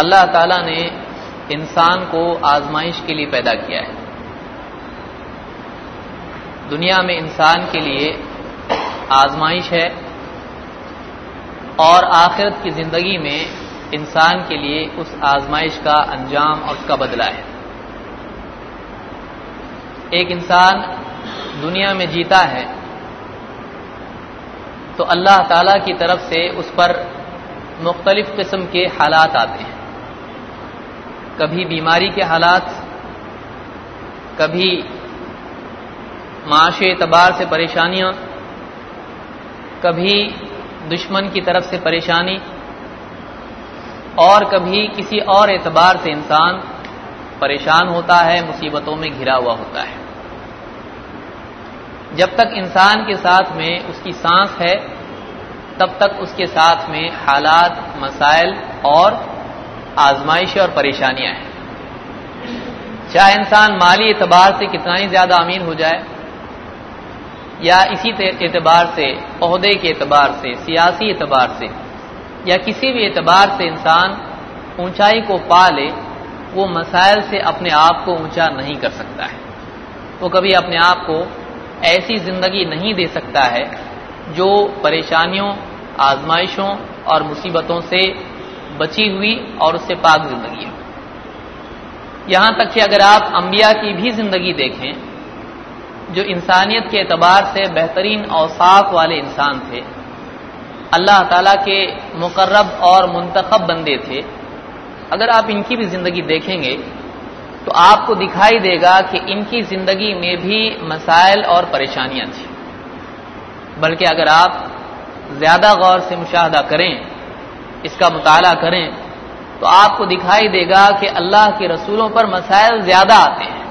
अल्लाह ताला ने इंसान को आजमाइश के लिए पैदा किया है दुनिया में इंसान के लिए आजमाइश है और आखिरत की ज़िंदगी में इंसान के लिए उस आजमाइश का अंजाम और उसका बदला है। एक इंसान दुनिया में जीता है तो अल्लाह ताला की तरफ़ से उस पर मुख्तलिफ़ किस्म के हालात आते हैं। कभी बीमारी के हालात, कभी माशे एतबार से परेशानियाँ, कभी दुश्मन की तरफ़ से परेशानी, और कभी किसी और एतबार से इंसान परेशान होता है, मुसीबतों में घिरा हुआ होता है। जब तक इंसान के साथ में उसकी सांस है, तब तक उसके साथ में हालात, मसाइल और आजमाइशें और परेशानियाँ हैं। चाहे इंसान माली एतबार से कितना ही ज़्यादा अमीर हो जाए या इसी एतबार से, अहदे के एतबार से, सियासी एतबार से, या किसी भी एतबार से इंसान ऊंचाई को पा ले, वो मसाइल से अपने आप को ऊँचा नहीं कर सकता है। वो कभी अपने आप को ऐसी ज़िंदगी नहीं दे सकता है, जो परेशानियों, आजमाइशों और मुसीबतों से बची हुई और उससे पाक ज़िंदगी हो। यहाँ तक कि अगर आप अंबिया की भी ज़िंदगी देखें जो इंसानियत के अतबार से बेहतरीन औसाफ वाले इंसान थे, अल्लाह ताला के मुकर्रब और मुंतखब बंदे थे। अगर आप इनकी भी ज़िंदगी देखेंगे तो आपको दिखाई देगा कि इनकी ज़िंदगी में भी मसाइल और परेशानियाँ थी। बल्कि अगर आप ज़्यादा गौर से मुशाह करें, इसका मुताला करें तो आपको दिखाई देगा कि अल्लाह के रसूलों पर मसाइल ज़्यादा आते हैं।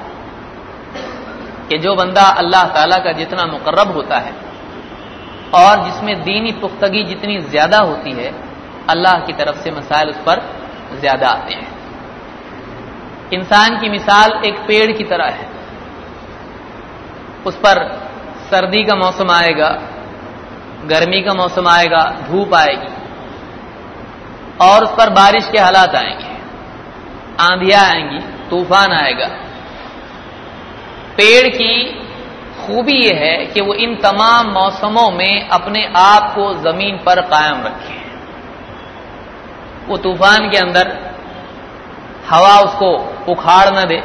कि जो बंदा अल्लाह ताला का जितना मुकर्रब होता है और जिसमें दीनी पुख्तगी जितनी ज़्यादा होती है, अल्लाह की तरफ़ से मसाइल उस पर ज़्यादा आते हैं। इंसान की मिसाल एक पेड़ की तरह है। उस पर सर्दी का मौसम आएगा, गर्मी का मौसम आएगा, धूप आएगी, और उस पर बारिश के हालात आएँगे। आंधियाँ आएँगी, तूफ़ान आएगा पेड़ की खूबी यह है कि वो इन तमाम मौसमों में अपने आप को ज़मीन पर कायम रखे। वो तूफ़ान के अंदर हवा उसको उखाड़ न दे।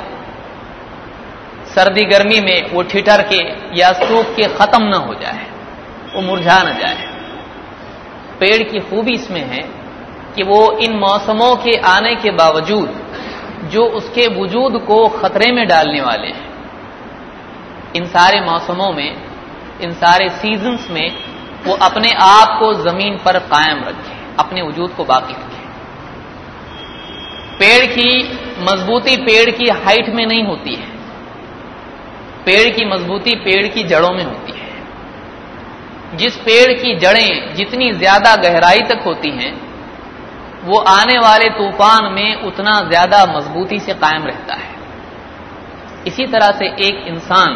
सर्दी गर्मी में वो ठिठर के या सूख के खत्म न हो जाए। वो मुरझा न जाए। पेड़ की खूबी इसमें है कि वो इन मौसमों के आने के बावजूद जो उसके वजूद को खतरे में डालने वाले हैं इन सारे मौसमों में, इन सारे सीजन्स में, वो अपने आप को ज़मीन पर कायम रखे, अपने वजूद को बाकी रखे। पेड़ की मजबूती पेड़ की हाइट में नहीं होती है। पेड़ की मजबूती पेड़ की जड़ों में होती है। जिस पेड़ की जड़ें जितनी ज़्यादा गहराई तक होती हैं, वो आने वाले तूफ़ान में उतना ज़्यादा मजबूती से कायम रहता है। इसी तरह से एक इंसान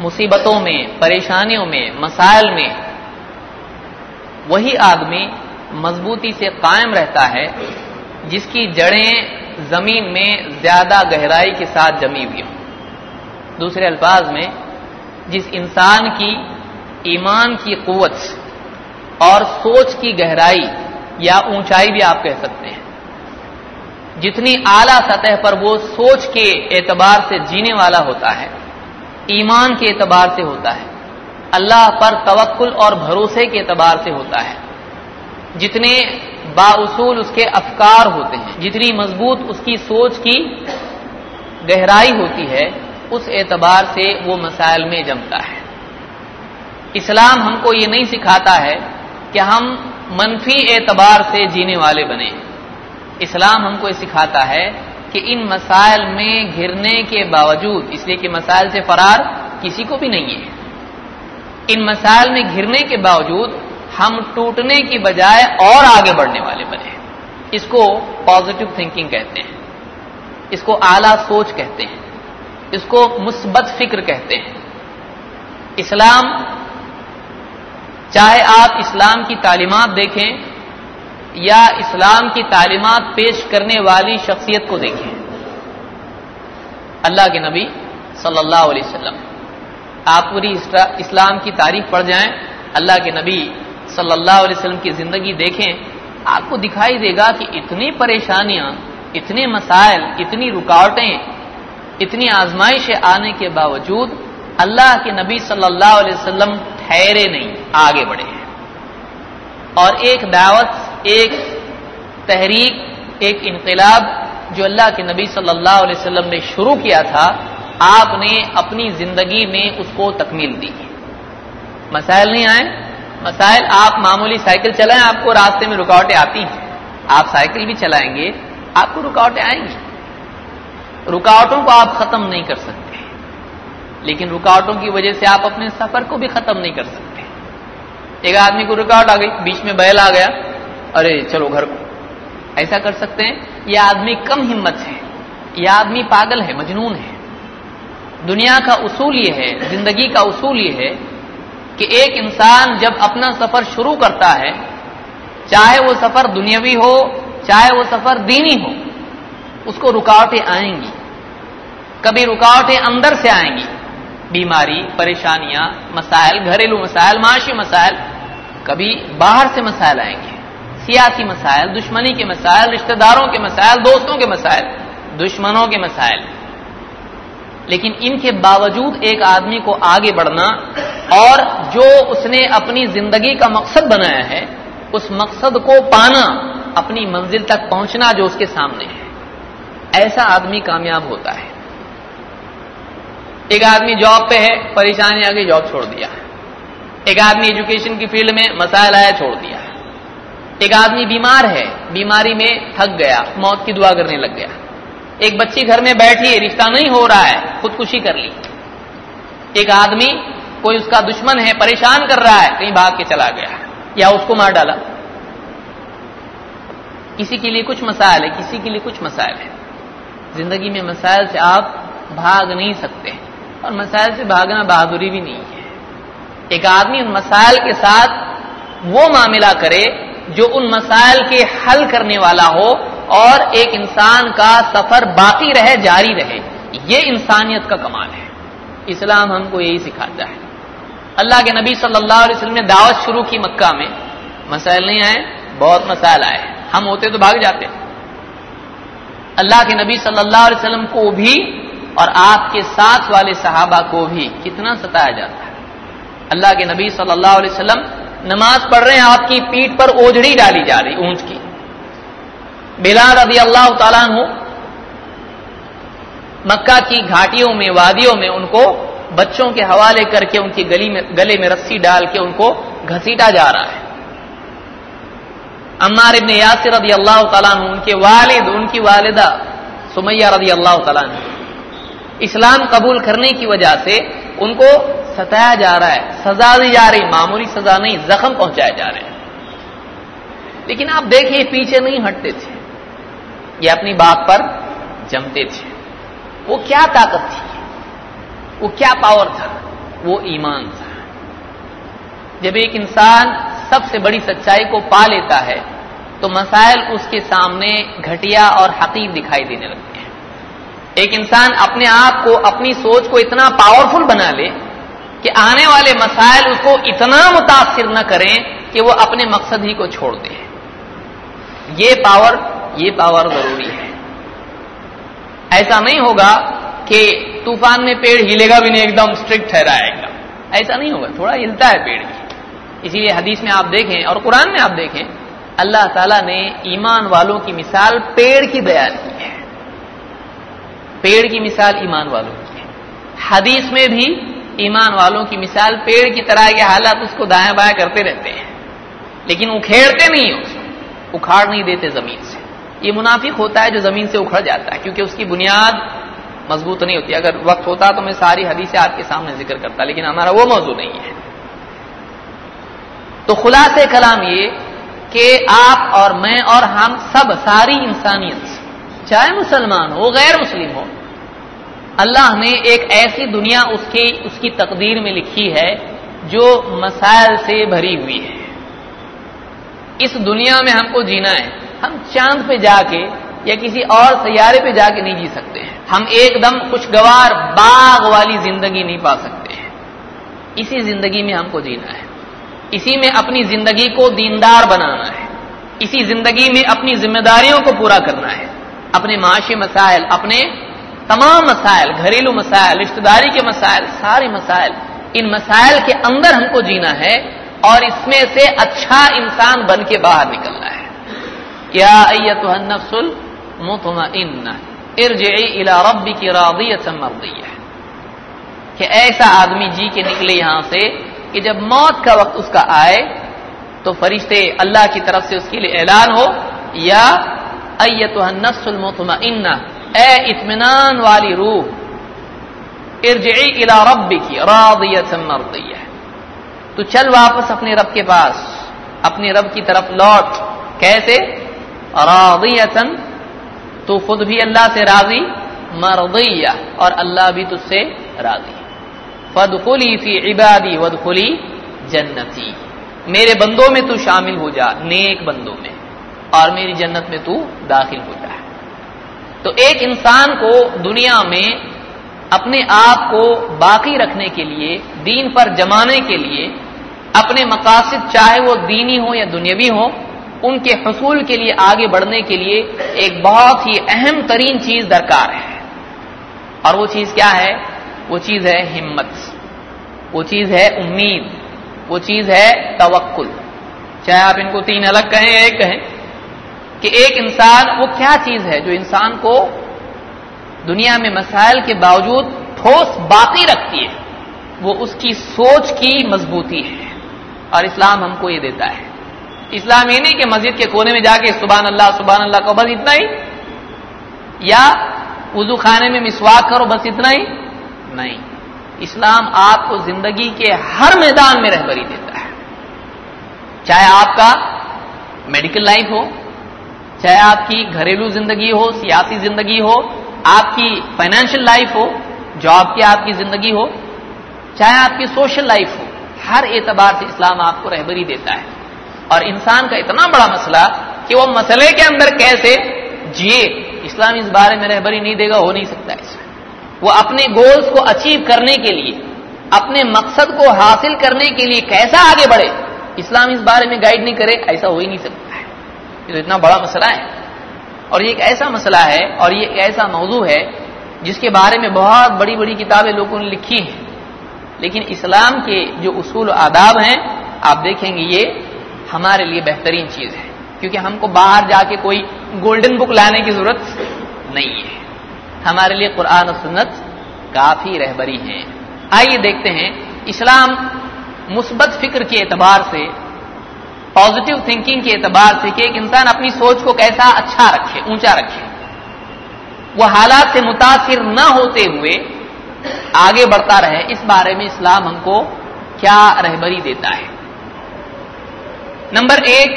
मुसीबतों में, परेशानियों में, मसाइल में। वही आदमी मजबूती से कायम रहता है, जिसकी जड़ें ज़मीन में ज़्यादा गहराई के साथ जमी हुई हों। दूसरे अल्फाज में, जिस इंसान की ईमान की कुवत और सोच की गहराई या ऊंचाई भी आप कह सकते हैं। जितनी आला सतह पर वो सोच के एतबार से जीने वाला होता है ईमान के एतबार से होता है। अल्लाह पर तवक्ल और भरोसे के एतबार से होता है। जितने बाउसूल उसके अफकार होते हैं, जितनी मज़बूत उसकी सोच की गहराई होती है, उस एतबार से वो मसाइल में जमता है। इस्लाम हमको ये नहीं सिखाता है कि हम मनफी एतबार से जीने वाले बने। इस्लाम हमको ये सिखाता है कि इन मसाइल में घिरने के बावजूद, इसलिए कि मसाइल से फरार किसी को भी नहीं है। इन मसाइल में घिरने के बावजूद, हम टूटने की बजाय और आगे बढ़ने वाले बने इसको पॉजिटिव थिंकिंग कहते हैं। इसको आला सोच कहते हैं। इसको मुस्बत फ़िक्र कहते हैं। इस्लाम, चाहे आप इस्लाम की तालीमत देखें या इस्लाम की तालीमत पेश करने वाली शख्सियत को देखें। अल्लाह के नबी सल्लल्लाहु अलैहि वसल्लम। आप पूरी इस्लाम की तारीफ़ पढ़ जाएँ, अल्लाह के नबी सल्लल्लाहु अलैहि वसल्लम की ज़िंदगी देखें, आपको दिखाई देगा कि इतनी परेशानियाँ, इतने मसाइल, इतनी रुकावटें, इतनी आजमाइशें आने के बावजूद अल्लाह के नबी सल्लल्लाहु अलैहि वसल्लम ठहरे नहीं, आगे बढ़े हैं। और एक दावत एक तहरीक, एक इनकलाब जो अल्लाह के नबी सल्लल्लाहु अलैहि वसल्लम ने शुरू किया था, आपने अपनी ज़िंदगी में उसको तकमील दी। मसाइल नहीं आए? मसाइल, आप मामूली साइकिल चलाएँ, आपको रास्ते में रुकावटें आती हैं। आप साइकिल भी चलाएँगे, आपको रुकावटें आएँगी। रुकावटों को आप खत्म नहीं कर सकते। लेकिन रुकावटों की वजह से आप अपने सफ़र को भी खत्म नहीं कर सकते। एक आदमी को रुकावट आ गई, बीच में बैल आ गया। अरे चलो घर को। ऐसा कर सकते हैं? यह आदमी कम हिम्मत है। यह आदमी पागल है, मजनून है। दुनिया का उसूल यह है, ज़िंदगी का उसूल यह है कि एक इंसान जब अपना सफ़र शुरू करता है, चाहे वो सफ़र दुनियावी हो, चाहे वो सफ़र दीनी हो, उसको रुकावटें आएँगी। कभी रुकावटें अंदर से आएँगी। बीमारी, परेशानियाँ, मसाइल, घरेलू मसाइल, माशी मसाइल, कभी बाहर से मसाइल आएँगे। सियासी मसाइल, दुश्मनी के मसाइल, रिश्तेदारों के मसाइल, दोस्तों के मसाइल, दुश्मनों के मसाइल। लेकिन इनके बावजूद एक आदमी को आगे बढ़ना और जो उसने अपनी ज़िंदगी का मकसद बनाया है, उस मकसद को पाना, अपनी मंजिल तक पहुँचना जो उसके सामने है। ऐसा आदमी कामयाब होता है। एक आदमी जॉब पे है, परेशानी आ गई, जॉब छोड़ दिया। एक आदमी एजुकेशन की फ़ील्ड में मसाइल आया, छोड़ दिया। एक आदमी बीमार है, बीमारी में थक गया, मौत की दुआ करने लग गया। एक बच्ची घर में बैठी है, रिश्ता नहीं हो रहा है, खुदकुशी कर ली। एक आदमी, कोई उसका दुश्मन है, परेशान कर रहा है, कहीं भाग के चला गया या उसको मार डाला। किसी के लिए कुछ मसाइल है, किसी के लिए कुछ मसाइल है। ज़िंदगी में मसाइल से आप भाग नहीं सकते और मसाइल से भागना बहादुरी भी नहीं है। एक आदमी उन मसाइल के साथ वो मामला करे जो उन मसाइल के हल करने वाला हो और एक इंसान का सफ़र बाकी रहे, जारी रहे, ये इंसानियत का कमाल है। इस्लाम हमको यही सिखाता है। अल्लाह के नबी सल्लल्लाहु अलैहि वसल्लम ने दावत शुरू की मक्का में। मसाइल नहीं आए, बहुत मसाइल आए। हम होते तो भाग जाते। अल्लाह के नबी सल्लल्लाहु अलैहि वसल्लम को भी और आपके साथ वाले सहाबा को भी कितना सताया जाता है। अल्लाह के नबी सल्लल्लाहु अलैहि वसल्लम नमाज़ पढ़ रहे हैं, आपकी पीठ पर ओझड़ी डाली जा रही, ऊंच की। बिलाल रदी अल्लाह तला मक्का की घाटियों में, वादियों में उनको बच्चों के हवाले करके, उनकी गली में, गले में रस्सी डाल के उनको घसीटा जा रहा है। अम्मार इबन यासिर रदी अल्लाह तला उनके वालिद, उनकी वालिदा सुमैया रदी अल्लाह तला इस्लाम कबूल करने की वजह से उनको सताया जा रहा है, सजा दी जा रही, मामूली सजा नहीं, जख्म पहुँचाए जा रहे हैं। लेकिन आप देखिए, पीछे नहीं हटते थे। ये अपनी बात पर जमते थे। वो क्या ताकत थी? वो क्या पावर था? वो ईमान था। जब एक इंसान सबसे बड़ी सच्चाई को पा लेता है तो मसाइल उसके सामने घटिया और हकीर दिखाई देने लगते हैं। एक इंसान अपने आप को, अपनी सोच को इतना पावरफुल बना ले कि आने वाले मसाइल उसको इतना मुतासर न करें कि वो अपने मकसद ही को छोड़ दे। ये पावर ये पावर ज़रूरी है। ऐसा नहीं होगा कि तूफ़ान में पेड़ हिलेगा भी नहीं, एकदम स्ट्रिक्ट ठहरा एकदम। ऐसा नहीं होगा, थोड़ा हिलता है पेड़ भी। इसीलिए हदीस में आप देखें और कुरान में आप देखें, अल्लाह ताला ने ईमान वालों की मिसाल पेड़ की बयान की है। पेड़ की मिसाल ईमान वालों की है। हदीस में भी ईमान वालों की मिसाल पेड़ की तरह के हालात उसको दाया बाया करते रहते हैं। लेकिन उखेड़ते नहीं उसको, उखाड़ नहीं देते ज़मीन से। ये मुनाफिक होता है जो ज़मीन से उखड़ जाता है, क्योंकि उसकी बुनियाद मज़बूत नहीं होती। अगर वक्त होता तो मैं सारी हदीसें आपके सामने ज़िक्र करता, लेकिन हमारा वो मौजूद नहीं है। तो खुलास कलाम ये कि आप और मैं और हम सब सारी इंसानियत चाहे मुसलमान हो, गैर मुस्लिम हो अल्लाह ने एक ऐसी दुनिया उसके, उसकी तकदीर में लिखी है, जो मसाइल से भरी हुई है। इस दुनिया में हमको जीना है। हम चाँद पे जाके या किसी और सैारे पे जाके नहीं जी सकते हैं। हम एकदम खुशगवार बाग वाली ज़िंदगी नहीं पा सकते हैं। इसी ज़िंदगी में हमको जीना है। इसी में अपनी ज़िंदगी को दीनदार बनाना है। इसी ज़िंदगी में अपनी जिम्मेदारियों को पूरा करना है। अपने माशी मसाइल, अपने तमाम मसाइल, घरेलू मसाइल, रिश्तेदारी के मसाइल, सारे मसाइल, इन मसाइल के अंदर हमको जीना है और इसमें से अच्छा इंसान बन के बाहर निकलना है। क्या अयतुल मुतमइन्ना इला रब्बी की रादियत मरदिया कि ऐसा आदमी जी के निकले यहाँ से कि जब मौत का वक्त उसका आए तो फरिश्ते अल्लाह की तरफ़ से उसके लिए ऐलान हो, या अयतुल मुतमइन्ना ए इतमान वाली रूह, इरजई इला रब्बी की रादियत मरदिया तो चल वापस अपने रब के पास, अपने रब की तरफ़ लौट। कैसे? रादियतन तो खुद भी अल्लाह से राज़ी मरदिया और अल्लाह भी तुझसे राज़ी। फदखुली फ़ी इबादी, वदखुली जन्नती। मेरे बंदों में तू शामिल हो जा, नेक बंदों में, और मेरी जन्नत में तू दाखिल हो जा। तो एक इंसान को दुनिया में अपने आप को बाकी रखने के लिए, दीन पर जमाने के लिए, अपने मकासद, चाहे वो दीनी हो या दुनियावी हो, उनके हसूल के लिए आगे बढ़ने के लिए एक बहुत ही अहम तरीन चीज़ दरकार है। और वो चीज़ क्या है? वो चीज़ है हिम्मत। वो चीज़ है उम्मीद। वो चीज़ है तवक्कुल। चाहे आप इनको तीन अलग कहें एक कहें। कि एक इंसान, वो क्या चीज़ है जो इंसान को दुनिया में मसाइल के बावजूद ठोस बाकी रखती है? वो उसकी सोच की मजबूती है। और इस्लाम हमको ये देता है। इस्लाम ये नहीं कि मस्जिद के कोने में जाके सुबह अल्लाह सुबह अल्लाह को बस इतना ही। या वज़ू खाने में मिसवाक करो, बस इतना ही। नहीं। इस्लाम आपको ज़िंदगी के हर मैदान में रहबरी देता है। चाहे आपका मेडिकल लाइफ हो चाहे आपकी घरेलू ज़िंदगी हो, सियासी ज़िंदगी हो, आपकी फाइनेंशियल लाइफ हो जॉब की आपकी ज़िंदगी हो, चाहे आपकी सोशल लाइफ हो, हर एतबार से इस्लाम आपको रहबरी देता है। और इंसान का इतना बड़ा मसला कि वो मसले के अंदर कैसे जिए, इस्लाम इस बारे में रहबरी नहीं देगा, हो नहीं सकता इसमें। वो अपने गोल्स को अचीव करने के लिए, अपने मकसद को हासिल करने के लिए कैसा आगे बढ़े, इस्लाम इस बारे में गाइड नहीं करे, ऐसा हो ही नहीं सकता। है ये तो इतना बड़ा मसला है। और ये एक ऐसा मसला है और ये एक ऐसा मौजू है जिसके बारे में बहुत बड़ी बड़ी किताबें लोगों ने लिखी हैं। लेकिन इस्लाम के जो उसूल आदाब हैं, आप देखेंगे ये हमारे लिए बेहतरीन चीज़ है। क्योंकि हमको बाहर जाके कोई गोल्डन बुक लाने की ज़रूरत नहीं है। हमारे लिए कुरान और सुन्नत काफ़ी रहबरी है। आइए देखते हैं, इस्लाम मुस्बत फ़िक्र के एतबार से पॉजिटिव थिंकिंग के एतबार से कि एक इंसान अपनी सोच को कैसा अच्छा रखे, ऊँचा रखे। वो हालात से मुतासिर न होते हुए आगे बढ़ता रहे। इस बारे में इस्लाम हमको क्या रहबरी देता है? नंबर एक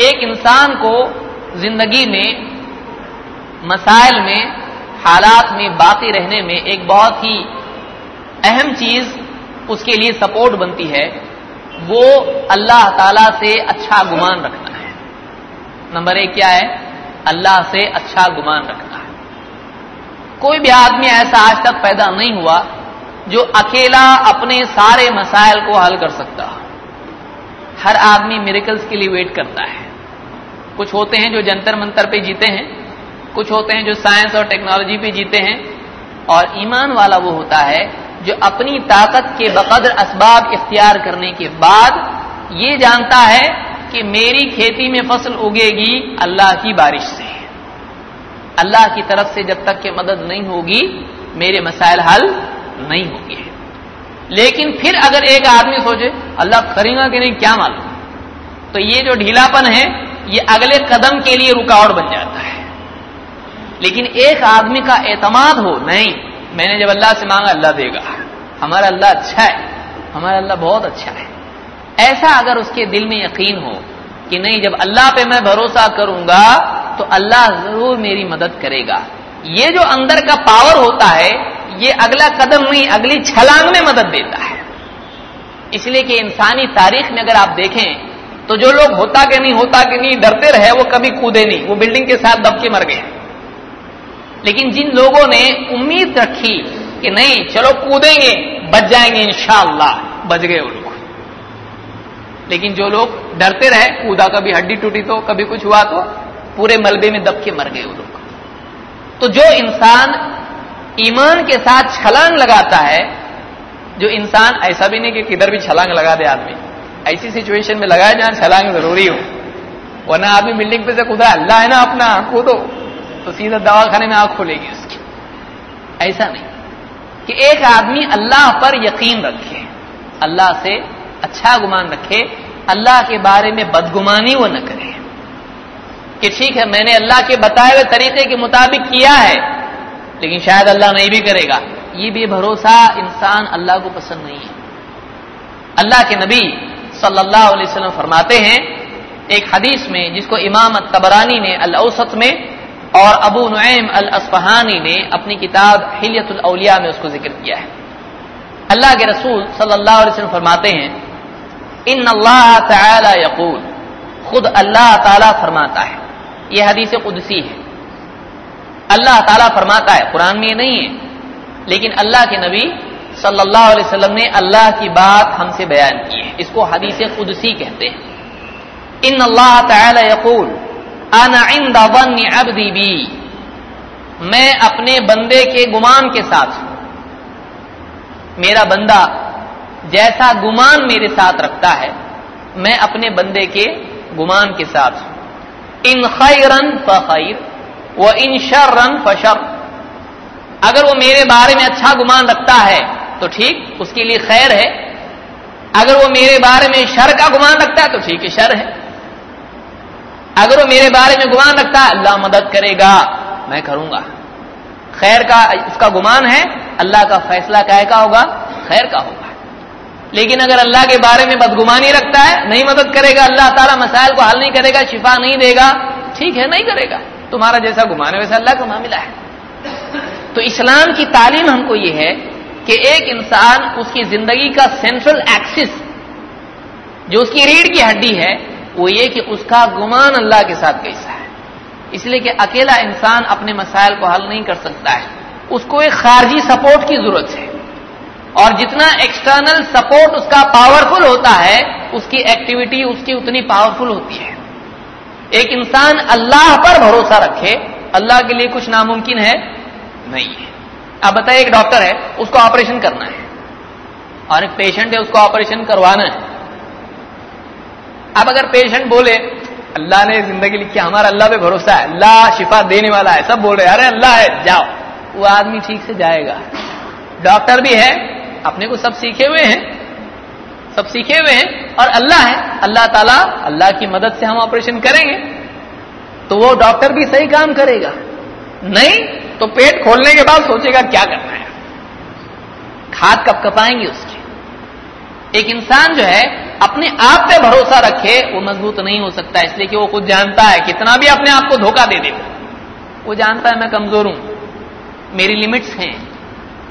एक इंसान को ज़िंदगी में, मसाइल में, हालात में बाकी रहने में एक बहुत ही अहम चीज़ उसके लिए सपोर्ट बनती है। वो अल्लाह ताला से अच्छा गुमान रखना है। नंबर एक क्या है? अल्लाह से अच्छा गुमान रखना है। कोई भी आदमी ऐसा आज तक पैदा नहीं हुआ जो अकेला अपने सारे मसाइल को हल कर सकता हर आदमी मेरिकल्स के लिए वेट करता है। कुछ होते हैं जो जंतर मंतर पे जीते हैं, कुछ होते हैं जो साइंस और टेक्नोलॉजी पे जीते हैं, और ईमान वाला वो होता है जो अपनी ताकत के बकदर असबाब इख्तियार करने के बाद ये जानता है कि मेरी खेती में फ़सल उगेगी अल्लाह की बारिश से। अल्लाह की तरफ़ से जब तक के मदद नहीं होगी, मेरे मसाइल हल नहीं होंगे। लेकिन फिर अगर एक आदमी सोचे, अल्लाह करेगा कि नहीं, क्या मालूम? तो ये जो ढीलापन है, ये अगले कदम के लिए रुकावट बन जाता है। लेकिन एक आदमी का एतमाद हो, नहीं। मैंने जब अल्लाह से मांगा, अल्लाह देगा। हमारा अल्लाह अच्छा है। हमारा अल्लाह बहुत अच्छा है। ऐसा अगर उसके दिल में यकीन हो कि नहीं, जब अल्लाह पे मैं भरोसा करूँगा तो अल्लाह ज़रूर मेरी मदद करेगा। ये जो अंदर का पावर होता है, ये अगला कदम नहीं, अगली छलांग में मदद देता है। इसलिए कि इंसानी तारीख में अगर आप देखें तो जो लोग होता कि नहीं, होता कि नहीं, डरते रहे, वो कभी कूदे नहीं। वो बिल्डिंग के साथ दबके मर गए। लेकिन जिन लोगों ने उम्मीद रखी कि नहीं, चलो कूदेंगे, बच जाएँगे इंशाला बच गए लोग लेकिन जो लोग डरते रहे, कूदा, कभी हड्डी टूटी तो कभी कुछ हुआ तो पूरे मलबे में दब के मर गए वो लोग। तो जो इंसान ईमान के साथ छलांग लगाता है, जो इंसान ऐसा भी नहीं कि किधर भी छलांग लगा दे आदमी, ऐसी सिचुएशन में लगाए जहाँ छलांग ज़रूरी हो। वरना आदमी बिल्डिंग पे से कूदा, अल्लाह है ना अपना, कूदो। तो सीधा दवाखाने में आँख खोलेगी उसकी। ऐसा नहीं। कि एक आदमी अल्लाह पर यकीन रखे, अल्लाह से अच्छा गुमान रखे, अल्लाह के बारे में बदगुमानी वो न करे। कि ठीक है, मैंने अल्लाह के बताए हुए तरीके के मुताबिक किया है, लेकिन शायद अल्लाह नहीं भी करेगा। ये बेभरोसा इंसान अल्लाह को पसंद नहीं है। अल्लाह के नबी सल्लल्लाहु अलैहि वसल्लम फरमाते हैं, एक हदीस में जिसको इमाम तबरानी ने अल औसत में और अबू नुम अल असफहानी ने अपनी किताब हिलियतुल अलिया में उसको ज़िक्र किया है। अल्लाह के रसूल सल्लल्लाहु अलैहि वसल्लम फरमाते हैं इन अल्लाह यकूल खुद अल्लाह ताला फरमाता है। यह हदीस कुदसी है। अल्लाह ताला फरमाता है, कुरान में नहीं है, लेकिन अल्लाह के नबी सल्लल्लाहु अलैहि वसल्लम ने अल्लाह की बात हमसे बयान की है। इसको हदीस कुदसी कहते हैं। इन अल्लाह तकूल इन अबदी बी। मैं अपने बंदे के गुमान के साथ हूँ। मेरा बंदा जैसा गुमान मेरे साथ रखता है, मैं अपने बंदे के गुमान के साथ हूँ। इन खैरन फैर व इन शर्रन फशर अगर वो मेरे बारे में अच्छा गुमान रखता है तो ठीक, उसके लिए खैर है। अगर वो मेरे बारे में शर का गुमान रखता है तो ठीक है शर है। अगर वो मेरे बारे में गुमान रखता है अल्लाह मदद करेगा, मैं करूँगा। खैर का, उसका गुमान है, अल्लाह का फैसला कह का होगा? खैर का होगा। लेकिन अगर अल्लाह के बारे में बदगुमानी रखता है, नहीं मदद करेगा, अल्लाह ताला मसाइल को हल नहीं करेगा, शिफा नहीं देगा, ठीक है, नहीं करेगा। तुम्हारा जैसा गुमान है, वैसा अल्लाह का मामला है। तो इस्लाम की तालीम हमको यह है कि एक इंसान उसकी ज़िंदगी का सेंट्रल एक्सिस जो उसकी रीढ़ की हड्डी है वो ये कि उसका गुमान अल्लाह के साथ कैसा है। इसलिए कि अकेला इंसान अपने मसाइल को हल नहीं कर सकता है। उसको एक खारजी सपोर्ट की ज़रूरत है। और जितना एक्सटर्नल सपोर्ट उसका पावरफुल होता है, उसकी एक्टिविटी उसकी उतनी पावरफुल होती है। एक इंसान अल्लाह पर भरोसा रखे, अल्लाह के लिए कुछ नामुमकिन है? नहीं है। आप बताइए, एक डॉक्टर है, उसको ऑपरेशन करना है। और एक पेशेंट है, उसको ऑपरेशन करवाना है। अब अगर पेशेंट बोले, अल्लाह ने ज़िंदगी लिखी, हमारा अल्लाह पे भरोसा है, अल्लाह शिफा देने वाला है। सब बोल रहे अरे अल्लाह है, जाओ। वो आदमी ठीक से जाएगा। डॉक्टर भी है, अपने को सब सीखे हुए हैं, सब सीखे हुए हैं, और अल्लाह है। अल्लाह ताला अल्लाह की मदद से हम ऑपरेशन करेंगे। तो वो डॉक्टर भी सही काम करेगा। नहीं तो पेट खोलने के बाद सोचेगा, क्या करना है? खाद कप कपाएँगे उसकी? एक इंसान जो है, अपने आप पे भरोसा रखे, वो मज़बूत नहीं हो सकता, इसलिए कि वो खुद जानता है, कितना भी अपने आप को धोखा दे दे। वो जानता है, मैं कमज़ोर हूँ, मेरी लिमिट्स हैं,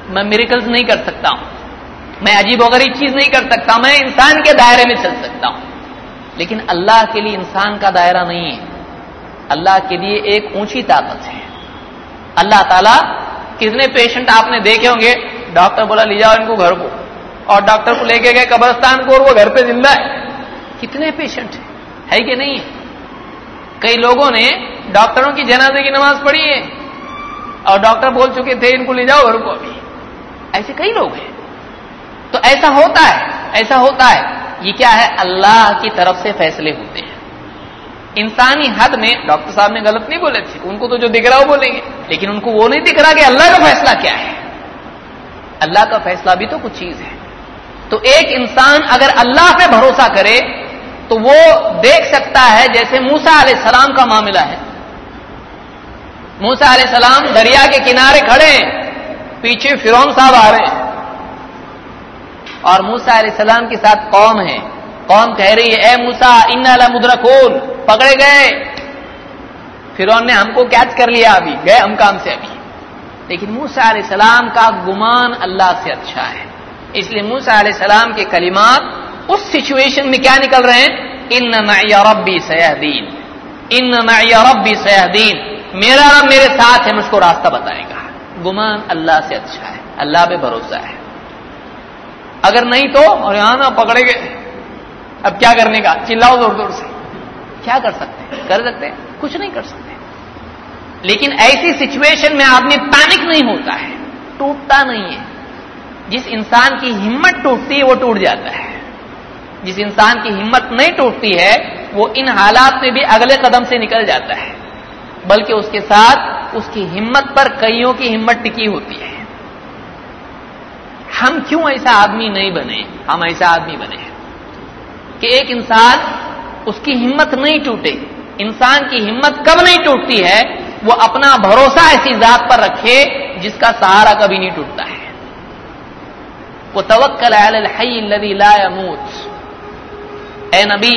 मैं मेरिकल्स नहीं कर सकता हूँ, मैं अजीब वगैरह चीज़ नहीं कर सकता, मैं इंसान के दायरे में चल सकता हूँ। लेकिन अल्लाह के लिए इंसान का दायरा नहीं है। अल्लाह के लिए एक ऊँची ताकत है। अल्लाह ताला कितने पेशेंट आपने देखे होंगे, डॉक्टर बोला, ले जाओ इनको घर को। और डॉक्टर को लेके गए कब्रस्तान को और वो घर पे ज़िंदा है। कितने पेशेंट है, है कि नहीं? है कई लोगों ने डॉक्टरों की जनाजे की नमाज़ पढ़ी है। और डॉक्टर बोल चुके थे इनको ले जाओ घर को अभी। ऐसे कई लोग हैं। तो ऐसा होता है ऐसा होता है। ये क्या है? अल्लाह की तरफ़ से फैसले होते हैं। इंसानी हद में डॉक्टर साहब ने गलत नहीं बोले थे। उनको तो जो दिख रहा हो बोलेंगे। लेकिन उनको वो नहीं दिख रहा कि अल्लाह का फैसला क्या है। अल्लाह का फैसला भी तो कुछ चीज़ है। तो एक इंसान अगर अल्लाह पे भरोसा करे तो वो देख सकता है जैसे मूसा सलाम का मामला है। मूसा सलाम दरिया के किनारे खड़े पीछे फिरौन साहब आ रहे हैं। और मूसा सलाम के साथ कौन है। कौन कह रही है, ए मूसा, इन्ना मुद्रकोल पकड़े गए। फिर ने हमको कैच कर लिया अभी, गए हम काम से अभी। लेकिन मूसा सलाम का गुमान अल्लाह से अच्छा है। इसलिए मूसा सलाम के कलिमात उस सिचुएशन में क्या निकल रहे हैं? इन रबी सयादीन। इन रबी सयादीन। मेरा रब मेरे साथ है, मुझको रास्ता बताएगा। गुमान अल्लाह से अच्छा है, अल्लाह पे भरोसा है। अगर नहीं तो और यहाँ ना पकड़े गए। अब क्या करने का? चिल्लाओ ज़ोर ज़ोर से। क्या कर सकते हैं? कर सकते हैं? कुछ नहीं कर सकते। लेकिन ऐसी सिचुएशन में आदमी पैनिक नहीं होता है, टूटता नहीं है। जिस इंसान की हिम्मत टूटती है, वो टूट जाता है। जिस इंसान की हिम्मत नहीं टूटती है, वो इन हालात में भी अगले कदम से निकल जाता है। बल्कि उसके साथ उसकी हिम्मत पर कईयों की हिम्मत टिकी होती है। हम क्यों ऐसा आदमी नहीं बने? हम ऐसा आदमी बने कि एक इंसान उसकी हिम्मत नहीं टूटे। इंसान की हिम्मत कब नहीं टूटती है, वो अपना भरोसा ऐसी जात पर रखे जिसका सहारा कभी नहीं टूटता है। वो तवक्कल लदी लामूत ए नबी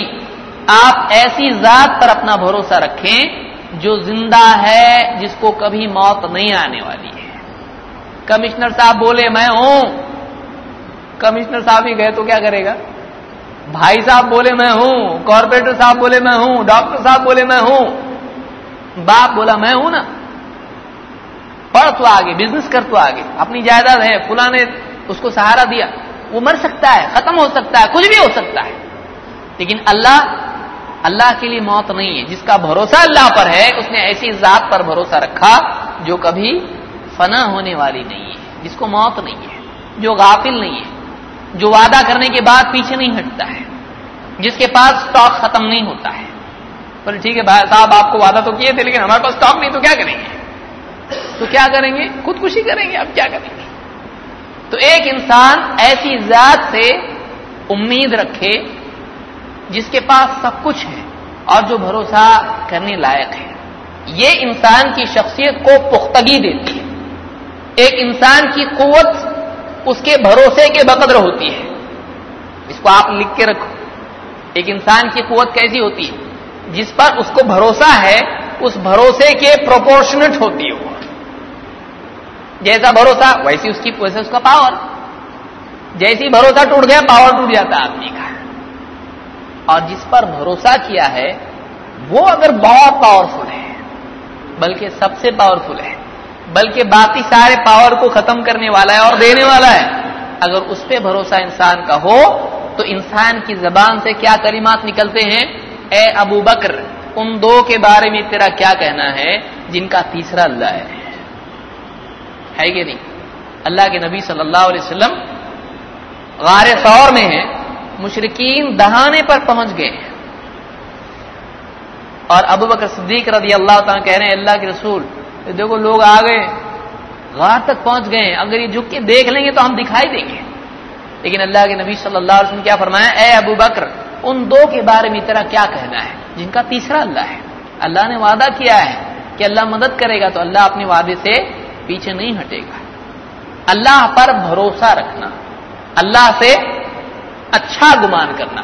आप ऐसी जात पर अपना भरोसा रखें जो ज़िंदा है जिसको कभी मौत नहीं आने वाली है कमिश्नर साहब बोले मैं हूँ कमिश्नर साहब ही गए तो क्या करेगा भाई साहब बोले मैं हूँ कॉरपोरेटर साहब बोले मैं हूँ डॉक्टर साहब बोले मैं हूँ बाप बोला मैं हूँ ना पढ़ तो आगे बिज़नेस कर तो आगे अपनी जायदाद है फुला ने उसको सहारा दिया। वो मर सकता है, खत्म हो सकता है, कुछ भी हो सकता है। लेकिन अल्लाह अल्लाह के लिए मौत नहीं है। जिसका भरोसा अल्लाह पर है, उसने ऐसी जात पर भरोसा रखा, जो कभी फना होने वाली नहीं है। जिसको मौत नहीं है, जो गाफिल नहीं है, जो वादा करने के बाद पीछे नहीं हटता है, जिसके पास स्टॉक खत्म नहीं होता है। बोले, ठीक है भाई साहब, आपको वादा तो किए थे, लेकिन हमारे पास स्टॉक नहीं तो क्या करेंगे? तो क्या करेंगे? खुदकुशी करेंगे, अब क्या करेंगे? तो एक इंसान ऐसी जात से उम्मीद रखे जिसके पास सब कुछ है और जो भरोसा करने लायक है। ये इंसान की शख्सियत को पुख्तगी देती है। एक इंसान की कुत उसके भरोसे के बकद्र होती है। इसको आप लिख के रखो। एक इंसान की कुत कैसी होती है? जिस पर उसको भरोसा है, उस भरोसे के प्रोपोर्शनेट होती है वो। जैसा भरोसा, वैसी उसकी वैसे उसका पावर जैसी भरोसा टूट गया पावर टूट जाता है आदमी का। और जिस पर भरोसा किया है, वो अगर बहुत पावरफुल है, बल्कि सबसे पावरफुल है, बल्कि बाकी सारे पावर को खत्म करने वाला है और देने वाला है, अगर उस पर भरोसा इंसान का हो तो इंसान की जबान से क्या कलिमात निकलते हैं? ए अबू बकर, उन दो के बारे में तेरा क्या कहना है, जिनका तीसरा अल्लाह है? है कि नहीं? अल्लाह के नबी सल्लल्लाहु अलैहि वसल्लम गार सौर में है, मुशरकिन दहाने पर पहुँच गए हैं। और अबू बकर सिद्दीक रदी अल्लाह कह रहे हैं, अल्लाह के रसूल देखो लोग आ गए, गार तक पहुँच गए अगर ये झुक के देख लेंगे तो हम दिखाई देंगे। लेकिन अल्लाह के नबी सल्लल्लाहु अलैहि क्या फरमाया, ए अबू बकर, उन दो के बारे में तेरा क्या कहना है? जिनका तीसरा अल्लाह है। अल्लाह ने वादा किया है कि अल्लाह मदद करेगा तो अल्लाह अपने वादे से पीछे नहीं हटेगा। अल्लाह पर भरोसा रखना, अल्लाह से अच्छा गुमान करना,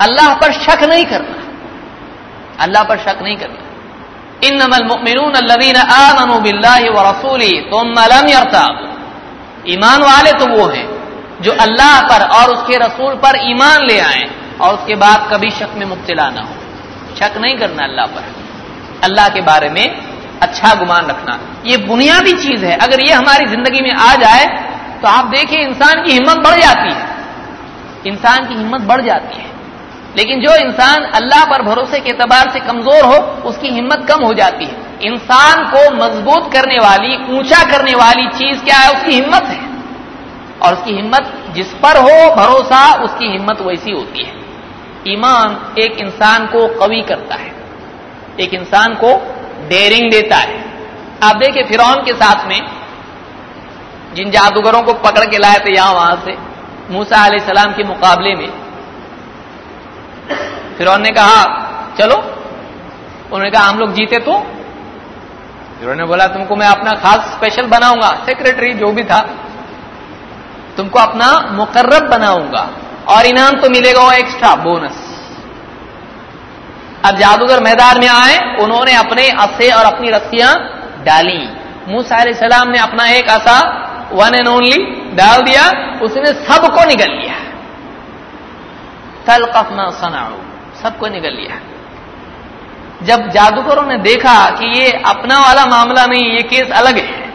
अल्लाह पर शक नहीं करना, अल्लाह पर शक नहीं करना। इन नमलमिन अल्लवीन आमनु व रसूली तो लम यरताब। ईमान वाले तो वो हैं जो अल्लाह पर और उसके रसूल पर ईमान ले आए और उसके बाद कभी शक में मुब्तला ना हो। शक नहीं करना अल्लाह पर। अल्लाह के बारे में अच्छा गुमान रखना। ये बुनियादी चीज़ है। अगर ये हमारी ज़िंदगी में आ जाए तो आप देखिए इंसान की हिम्मत बढ़ जाती है। इंसान की हिम्मत बढ़ जाती है। लेकिन जो इंसान अल्लाह पर भरोसे के एतबार से कमज़ोर हो, उसकी हिम्मत कम हो जाती है। इंसान को मज़बूत करने वाली, ऊँचा करने वाली चीज़ क्या है? उसकी हिम्मत है। और उसकी हिम्मत जिस पर हो, भरोसा, उसकी हिम्मत वैसी होती है। ईमान एक इंसान को कवि करता है। एक इंसान को डेयरिंग देता है। आप देखिए फिर के साथ में जिन जादूगरों को पकड़ के लाए थे यहाँ वहाँ से, मूसा सलाम के मुकाबले में फिर ने कहा, चलो। उन्होंने कहा, हम लोग जीते तो? फिर ने बोला, तुमको मैं अपना खास स्पेशल बनाऊँगा सेक्रेटरी जो भी था, तुमको अपना मुकर्रब बनाऊँगा और इनाम तो मिलेगा वो एक्स्ट्रा बोनस अब जादूगर मैदान में आए, उन्होंने अपने असे और अपनी रस्सियाँ डाली। मूसा सलाम ने अपना एक आसा वन एंड ओनली डाल दिया, उसने सबको निकल लिया। तल कफना सनाऊ सबको निकल लिया। जब जादूगरों ने देखा कि ये अपना वाला मामला नहीं, ये केस अलग है।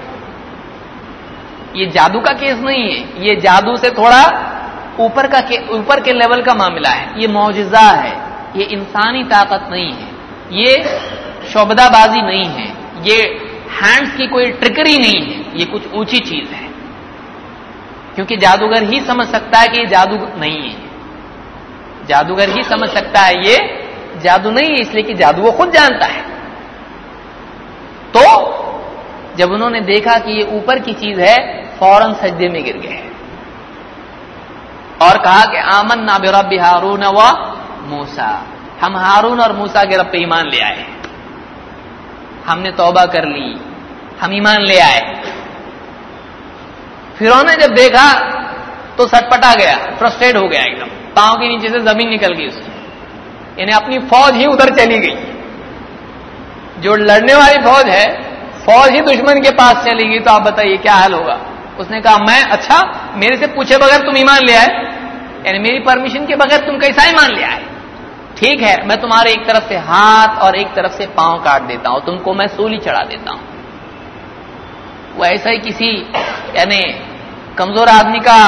ये जादू का केस नहीं है, ये जादू से थोड़ा ऊपर का ऊपर के लेवल का मामला है। ये मुआजा है। ये इंसानी ताकत नहीं है। ये शोबदाबाजी नहीं है। ये हैंड्स की कोई ट्रिकरी नहीं है। ये कुछ ऊँची चीज़ है। क्योंकि जादूगर ही समझ सकता है कि ये जादू नहीं है। जादूगर ही समझ सकता है ये जादू नहीं है, इसलिए कि जादू वो खुद जानता है। तो जब उन्होंने देखा कि ये ऊपर की चीज़ है, फ़ौरन सजदे में गिर गए। और कहा कि आमन ना बेरब हारून व मूसा। हम हारून और मूसा के रब पे ईमान ले आए। हमने तौबा कर ली। हम ईमान ले आए। फिर ने जब देखा तो सटपटा गया फ्रस्ट्रेट हो गया एकदम। पाँव के नीचे से ज़मीन निकल गई उसकी। यानी अपनी फौज ही उधर चली गई। जो लड़ने वाली फौज है, फौज ही दुश्मन के पास चली गई। तो आप बताइए, क्या हाल होगा? उसने कहा, मैं अच्छा मेरे से पूछे बगैर तुम ईमान ले आए। यानी मेरी परमिशन के बगैर तुम कैसा ईमान ले आए? ठीक है, मैं तुम्हारे एक तरफ़ से हाथ और एक तरफ़ से पाँव काट देता हूँ, तुमको मैं सूली चढ़ा देता हूँ। वो ऐसा ही किसी, यानी कमज़ोर आदमी का,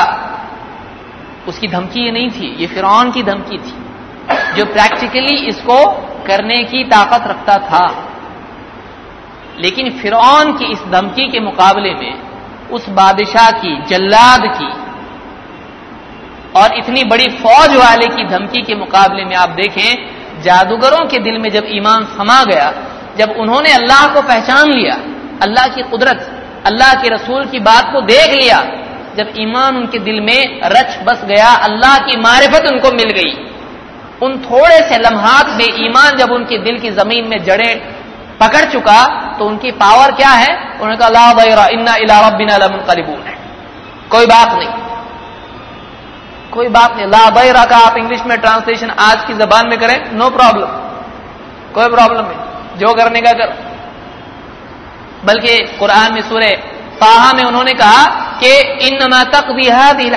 उसकी धमकी ये नहीं थी, ये फिर की धमकी थी, जो प्रैक्टिकली इसको करने की ताकत रखता था। लेकिन फिर की इस धमकी के मुकाबले में, उस बादशाह की, जल्लाद की और इतनी बड़ी फौज वाले की धमकी के मुकाबले में आप देखें, जादूगरों के दिल में जब ईमान समा गया, जब उन्होंने अल्लाह को पहचान लिया, अल्लाह की कुदरत, अल्लाह के रसूल की बात को देख लिया, जब ईमान उनके दिल में रच बस गया, अल्लाह की मारिफत उनको मिल गई। उन थोड़े से लम्हात में ईमान जब उनके दिल की ज़मीन में जड़े पकड़ चुका तो उनकी पावर क्या है? उन्होंने कहा इन्ना इला रबिना है। कोई बात नहीं। कोई बात नहीं, ला बैरा का आप इंग्लिश में ट्रांसलेशन आज की जबान में करें नो प्रॉब्लम कोई प्रॉब्लम नहीं, जो करने का कर। बल्कि कुरान में सूर्य ताहा में उन्होंने कहा कि इन तक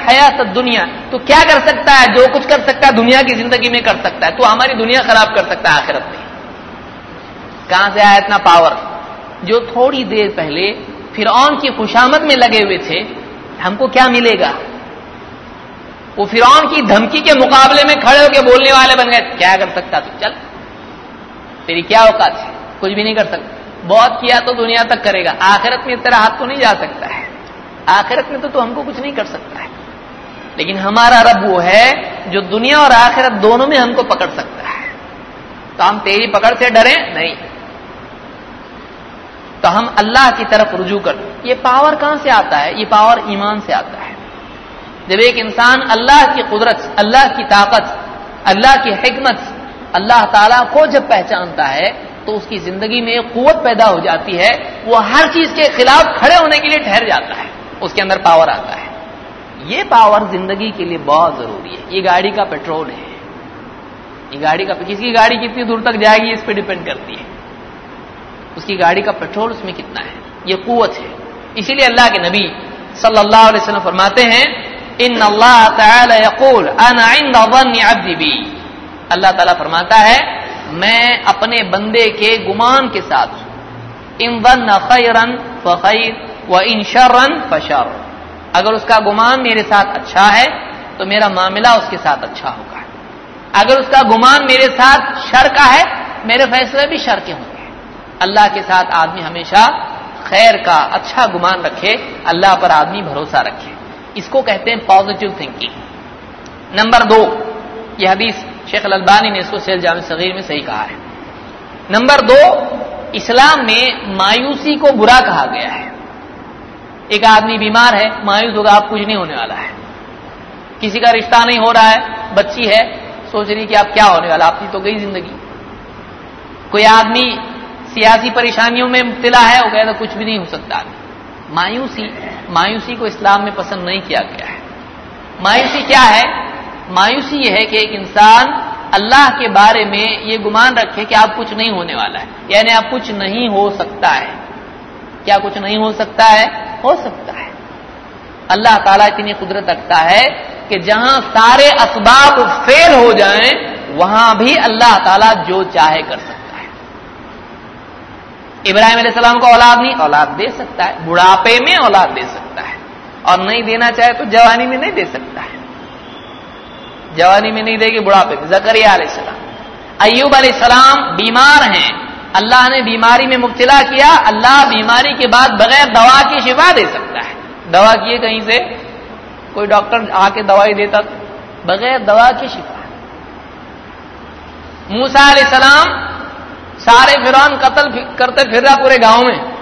हयात दुनिया। तो क्या कर सकता है? जो कुछ कर सकता है, दुनिया की ज़िंदगी में कर सकता है। तो हमारी दुनिया खराब कर सकता है, आखिरत में। कहाँ से आया इतना पावर जो थोड़ी देर पहले फिर की खुशामद में लगे हुए थे, हमको क्या मिलेगा? वो फिर की धमकी के मुकाबले में खड़े होकर बोलने वाले बन गए। क्या कर सकता तू? चल। तेरी क्या औकात है? कुछ भी नहीं कर सकता। बहुत किया तो दुनिया तक करेगा। आखिरत में तेरा हाथ तो नहीं जा सकता है। आखिरत में तो तू हमको कुछ नहीं कर सकता है। लेकिन हमारा रब वो है जो दुनिया और आखिरत दोनों में हमको पकड़ सकता है। तो हम तेरी पकड़ से डरे? नहीं। तो हम अल्लाह की तरफ़ रुजू कर। ये पावर कहाँ से आता है? ये पावर ईमान से आता है। जब एक इंसान अल्लाह की कुदरत, अल्लाह की ताकत, अल्लाह की हिकमत, अल्लाह ताला को जब पहचानता है तो उसकी ज़िंदगी में कुत पैदा हो जाती है। वो हर चीज़ के खिलाफ खड़े होने के लिए ठहर जाता है। उसके अंदर पावर आता है। ये पावर ज़िंदगी के लिए बहुत ज़रूरी है। ये गाड़ी का पेट्रोल है। ये गाड़ी का किसी गाड़ी कितनी दूर तक जाएगी, इस पर डिपेंड करती है। उसकी गाड़ी का पेट्रोल उसमें कितना है? ये कुत है। इसीलिए अल्लाह के नबी सल्लल्लाहु फरमाते हैं इन अल्लाह यकूल अल्लाह ताला फरमाता है, मैं अपने बंदे के गुमान के साथ इन वन खैरन फ़ैर व इन शर्रन फशर अगर उसका गुमान मेरे साथ अच्छा है तो मेरा मामला उसके साथ अच्छा होगा। अगर उसका गुमान मेरे साथ शर का है, मेरे फैसले भी शर के होंगे। अल्लाह के साथ आदमी हमेशा खैर का अच्छा गुमान रखे, अल्लाह पर आदमी भरोसा रखे। इसको कहते हैं पॉजिटिव थिंकिंग नंबर दो यह हदीस शेख अलबानी ने इसको सैल जाम सगीर में सही कहा है। नंबर दो, इस्लाम में मायूसी को बुरा कहा गया है। एक आदमी बीमार है, मायूस होगा, आप कुछ नहीं होने वाला है। किसी का रिश्ता नहीं हो रहा है, बच्ची है, सोच रही कि आप क्या होने वाला, आपकी तो गई ज़िंदगी। कोई आदमी सियासी परेशानियों में मुबतला है, वो कहता कुछ भी नहीं हो सकता। मायूसी मायूसी को इस्लाम में पसंद नहीं किया गया है। मायूसी क्या है? मायूसी यह है कि एक इंसान अल्लाह के बारे में ये गुमान रखे कि आप कुछ नहीं होने वाला है। यानी आप कुछ नहीं हो सकता है। क्या कुछ नहीं हो सकता है? हो सकता है। अल्लाह ताला इतनी कुदरत रखता है कि जहाँ सारे असबाब फेल हो जाएँ, वहाँ भी अल्लाह ताला जो चाहे कर सकता इब्राहिम सलाम को औलाद नहीं, औलाद दे सकता है। बुढ़ापे में औलाद दे सकता है। और नहीं देना चाहे तो जवानी में नहीं दे सकता है। जवानी में नहीं देगी, बुढ़ापे में। जकरिया सलाम। अयूब सलाम बीमार हैं। अल्लाह ने बीमारी में मुबतला किया। अल्लाह बीमारी के बाद बगैर दवा की शिफा दे सकता है। दवा किए कहीं से? कोई डॉक्टर आके दवाई देता बगैर दवा की शिफा। मूसा सलाम सारे फिरौन कत्ल करते फिर रहा पूरे गाँव में।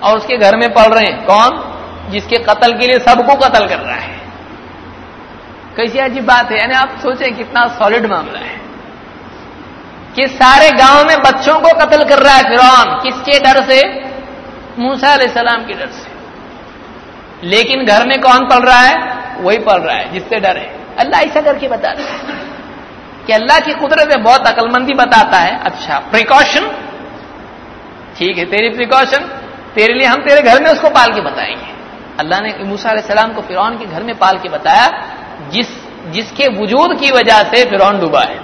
और उसके घर में पढ़ रहे हैं। कौन? जिसके कत्ल के लिए सबको कत्ल कर रहा है। कैसी अजीब बात है। यानी आप सोचें कितना सॉलिड मामला है। कि सारे गाँव में बच्चों को कत्ल कर रहा है फिरौन। किसके डर से? मूसा सलाम के डर से। लेकिन घर में कौन पल रहा है? वही पल रहा है, जिससे डर है। अल्लाह ऐसा करके बताता है कि अल्लाह की कुदरत में बहुत अकलमंदी बताता है। अच्छा प्रिकॉशन ठीक है, तेरी प्रिकॉशन तेरे लिए हम तेरे घर में उसको पाल के बताएँगे। अल्लाह ने मूसा सलाम को फिरौन के घर में पाल के बताया, जिस, जिसके वजूद की वजह से फिरौन डूबा है।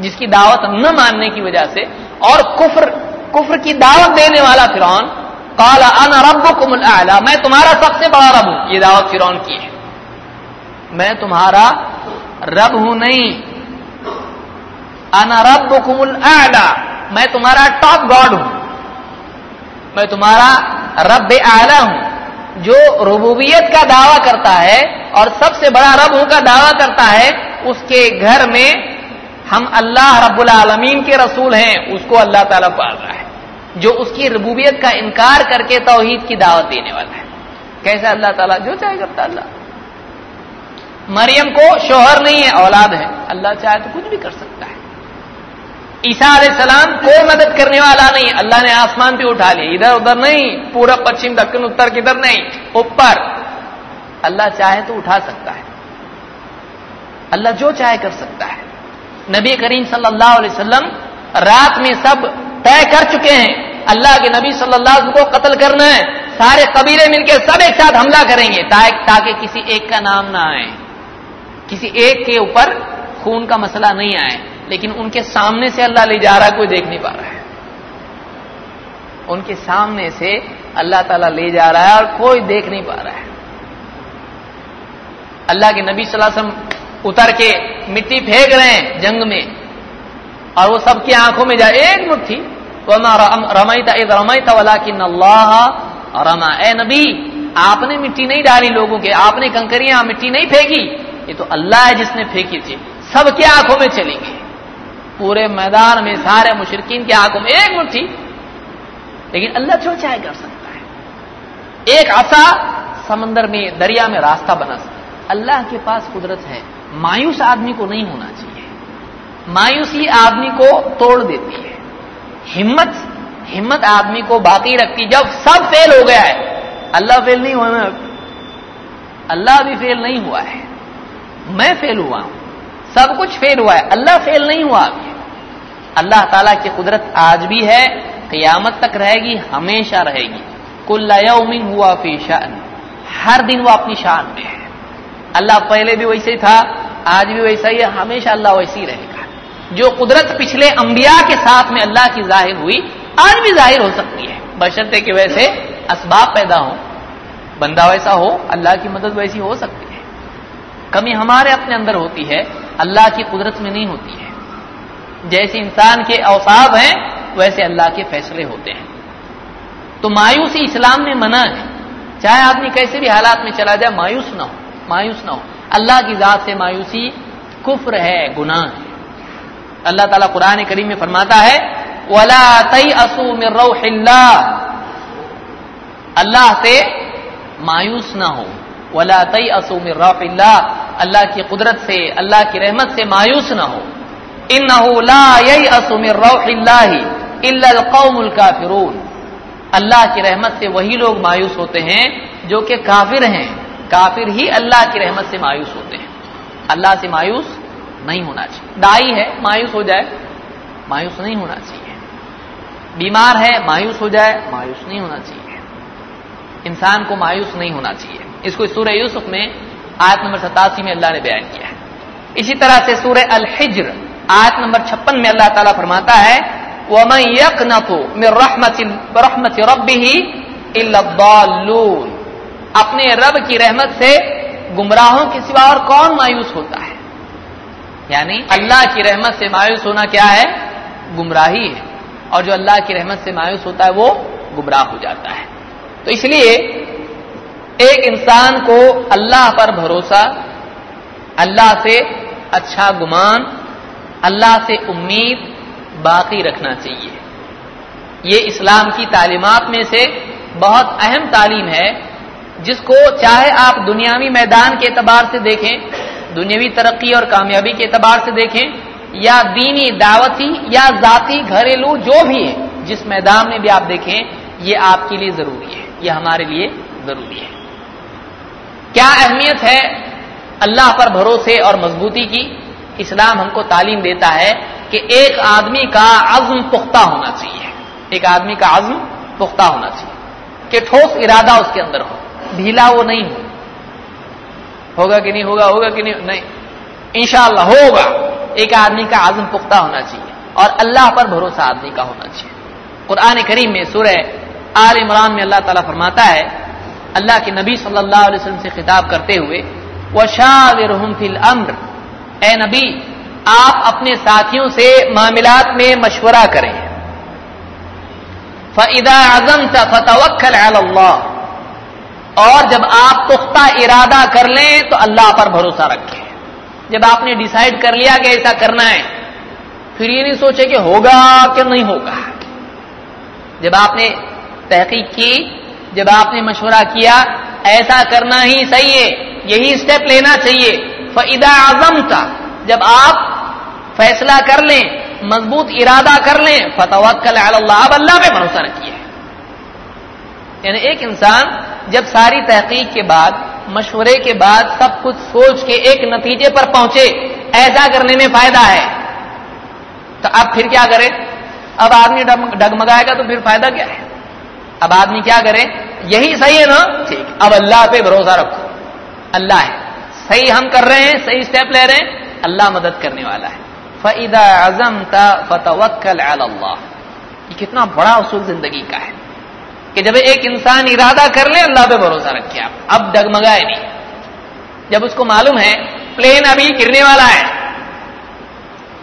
जिसकी दावत न मानने की वजह से। और कुफर कुफर की दावत देने वाला फिरौन, काला अन रब आला मैं तुम्हारा सबसे बड़ा रब हूँ ये दावत फिरौन की है। मैं तुम्हारा रब हूँ नहीं अन रब आला मैं तुम्हारा टॉप गॉड हूँ। मैं तुम्हारा रब आला हूँ, जो रबूबियत का दावा करता है और सबसे बड़ा रब हूँ का दावा करता है। उसके घर में हम अल्लाह रब्बुल आलमीन के रसूल हैं, उसको अल्लाह ताला पाल रहा है, जो उसकी रबूबियत का इनकार करके तोहीद की दावत देने वाला है। कैसे अल्लाह ताला? जो चाहे करता अल्लाह। मरियम को शोहर नहीं है, औलाद है। अल्लाह चाहे तो कुछ भी कर सकता है। ईसा सलाम कोई मदद करने वाला नहीं। अल्लाह ने आसमान पे उठा लिया। इधर उधर नहीं, पूरा पश्चिम, दक्षिण, उत्तर किधर नहीं, ऊपर। अल्लाह चाहे तो उठा सकता है। अल्लाह जो चाहे कर सकता है। नबी करीम सल्लल्लाहु अलैहि वसल्लम रात में सब तय कर चुके हैं। अल्लाह के नबी सल्लल्लाहु अलैहि वसल्लम को कत्ल करना है। सारे कबीले मिलकर सब एक साथ हमला करेंगे ताकि किसी एक का नाम ना आए। किसी एक के ऊपर खून का मसला नहीं आए। लेकिन उनके सामने से अल्लाह ले जा रहा कोई देख नहीं पा रहा है। उनके सामने से अल्लाह ताला ले जा रहा है और कोई देख नहीं पा रहा है। अल्लाह के नबी सलासम उतर के मिट्टी फेंक रहे हैं जंग में और वो सबकी आँखों में जाए एक मुट्ठी। रमई था रमई था वाला कि अल्लाह रमा। ए नबी, आपने मिट्टी नहीं डाली लोगों के, आपने कंकरियाँ मिट्टी नहीं फेंकी। ये तो अल्लाह है जिसने फेंकी थी। सबके आँखों में चली गई पूरे मैदान में सारे मुशरकिन के आँखों में एक मुट्ठी लेकिन अल्लाह जो चाहे कर सकता है। एक आशा समंदर में, दरिया में रास्ता बना सकता अल्लाह के पास कुदरत है। मायूस आदमी को नहीं होना चाहिए। मायूसी आदमी को तोड़ देती है। हिम्मत हिम्मत आदमी को बाकी रखती जब सब फेल हो गया है, अल्लाह फेल नहीं हुआ अल्लाह भी फेल नहीं हुआ है। मैं फेल हुआ हूँ। सब कुछ फेल हुआ है। अल्लाह फेल नहीं हुआ अभी। अल्लाह ताला की कुदरत आज भी है, क्यामत तक रहेगी, हमेशा रहेगी। कुल्लाउमिन हुआ फ़ी शान। हर दिन वो अपनी शान में है। अल्लाह पहले भी वैसे ही था, आज भी वैसा ही है, हमेशा अल्लाह वैसे ही रहेगा। जो कुदरत पिछले अंबिया के साथ में अल्लाह की ज़ाहिर हुई, आज भी ज़ाहिर हो सकती है। बशर्ते कि वैसे असबाब पैदा हो। बंदा वैसा हो, अल्लाह की मदद वैसी हो सकती है। कमी हमारे अपने अंदर होती है, अल्लाह की कुदरत में नहीं होती है। जैसे इंसान के अवसाब हैं, वैसे अल्लाह के फैसले होते हैं। तो मायूसी इस्लाम ने मना है। चाहे आदमी कैसे भी हालात में चला जाए, मायूस ना हो, मायूस ना हो। अल्लाह की जात से मायूसी कुफ्र है, गुनाह है। अल्लाह ताला कुरान करीम में फरमाता है, वला तई असू मिर्रहिल्ला अल्लाह से मायूस ना हो। वला तई असू मिर्रहिल्ला अल्लाह की कुदरत से, अल्लाह की रहमत से मायूस ना हो। इन कौमुल काफिरून अल्लाह की रहमत से वही लोग मायूस होते हैं जो कि काफिर हैं काफिर ही अल्लाह की रहमत से मायूस होते हैं अल्लाह से मायूस नहीं होना चाहिए दाई है मायूस हो जाए मायूस नहीं होना चाहिए बीमार है मायूस हो जाए मायूस नहीं होना चाहिए इंसान को मायूस नहीं होना चाहिए इसको सूर्य यूसुफ में आयत नंबर सतासी में अल्लाह ने बयान किया है इसी तरह से सूर्य अल हिज्र आयत नंबर छप्पन में अल्लाह ताला फरमाता है, वमन यकनतु मिन रहमत रब्बिही इल्लद्दाल्लून अपने रब की रहमत से गुमराहों के सिवा और कौन मायूस होता है? यानी अल्लाह की रहमत से मायूस होना क्या है? गुमराही है। और जो अल्लाह की रहमत से मायूस होता है, वो गुमराह हो जाता है। तो इसलिए एक इंसान को अल्लाह पर भरोसा, अल्लाह से अच्छा गुमान अल्लाह से उम्मीद बाकी रखना चाहिए। ये इस्लाम की तालीमत में से बहुत अहम तालीम है, जिसको चाहे आप दुनियावी मैदान के एतबार से देखें, दुनियावी तरक्की और कामयाबी के एतबार से देखें, या दीनी दावती या जाति घरेलू जो भी है, जिस मैदान में भी आप देखें, ये आपके लिए ज़रूरी है, ये हमारे लिए ज़रूरी है। क्या अहमियत है अल्लाह पर भरोसे और मजबूती की? इस्लाम हमको तालीम देता है कि एक आदमी का अज़्म पुख्ता होना चाहिए। एक आदमी का अज़्म पुख्ता होना चाहिए। कि ठोस इरादा उसके अंदर हो। ढीला वो नहीं हो। होगा कि नहीं होगा होगा कि नहीं नहीं। इंशाला होगा। एक आदमी का आज़म पुख्ता होना चाहिए। और अल्लाह पर भरोसा आदमी का होना चाहिए। कुरान करीम में सूरह आल इमरान में अल्लाह ताला फरमाता है, अल्लाह के नबी सल्लल्लाहु से खिताब करते हुए वशाविर फिल अम्र ए नबी, आप अपने साथियों से मामलात में मशवरा करें। फ़ैदा आज़म फतवक्ल अल्लाह और जब आप पुख्ता इरादा कर लें तो अल्लाह पर भरोसा रखें। जब आपने डिसाइड कर लिया कि ऐसा करना है, फिर ये नहीं सोचे कि होगा कि नहीं होगा। जब आपने तहकीक की, जब आपने मशवरा किया, ऐसा करना ही सही है, यही स्टेप लेना चाहिए। फ़ैदा आज़म था जब आप फैसला कर लें, मज़बूत इरादा कर लें फतवक्ल अल्लाह अब अल्लाह पे भरोसा रखिए। यानी एक इंसान जब सारी तहकीक के बाद, मशवरे के बाद सब कुछ सोच के एक नतीजे पर पहुँचे, ऐसा करने में फ़ायदा है तो अब फिर क्या करे? अब आदमी डगमगाएगा तो फिर फ़ायदा क्या है? अब आदमी क्या करे? यही सही है ना? ठीक। अब अल्लाह पे भरोसा रखो। अल्लाह है। सही हम कर रहे हैं, सही स्टेप ले रहे हैं, अल्लाह मदद करने वाला है। फ़ैदा आज़म का फतवक्ल अल्लाह ये कितना बड़ा उसूल ज़िंदगी का है कि जब एक इंसान इरादा कर ले, अल्लाह पे भरोसा रखे आप। अब डगमगाए नहीं। जब उसको मालूम है प्लेन अभी गिरने वाला है,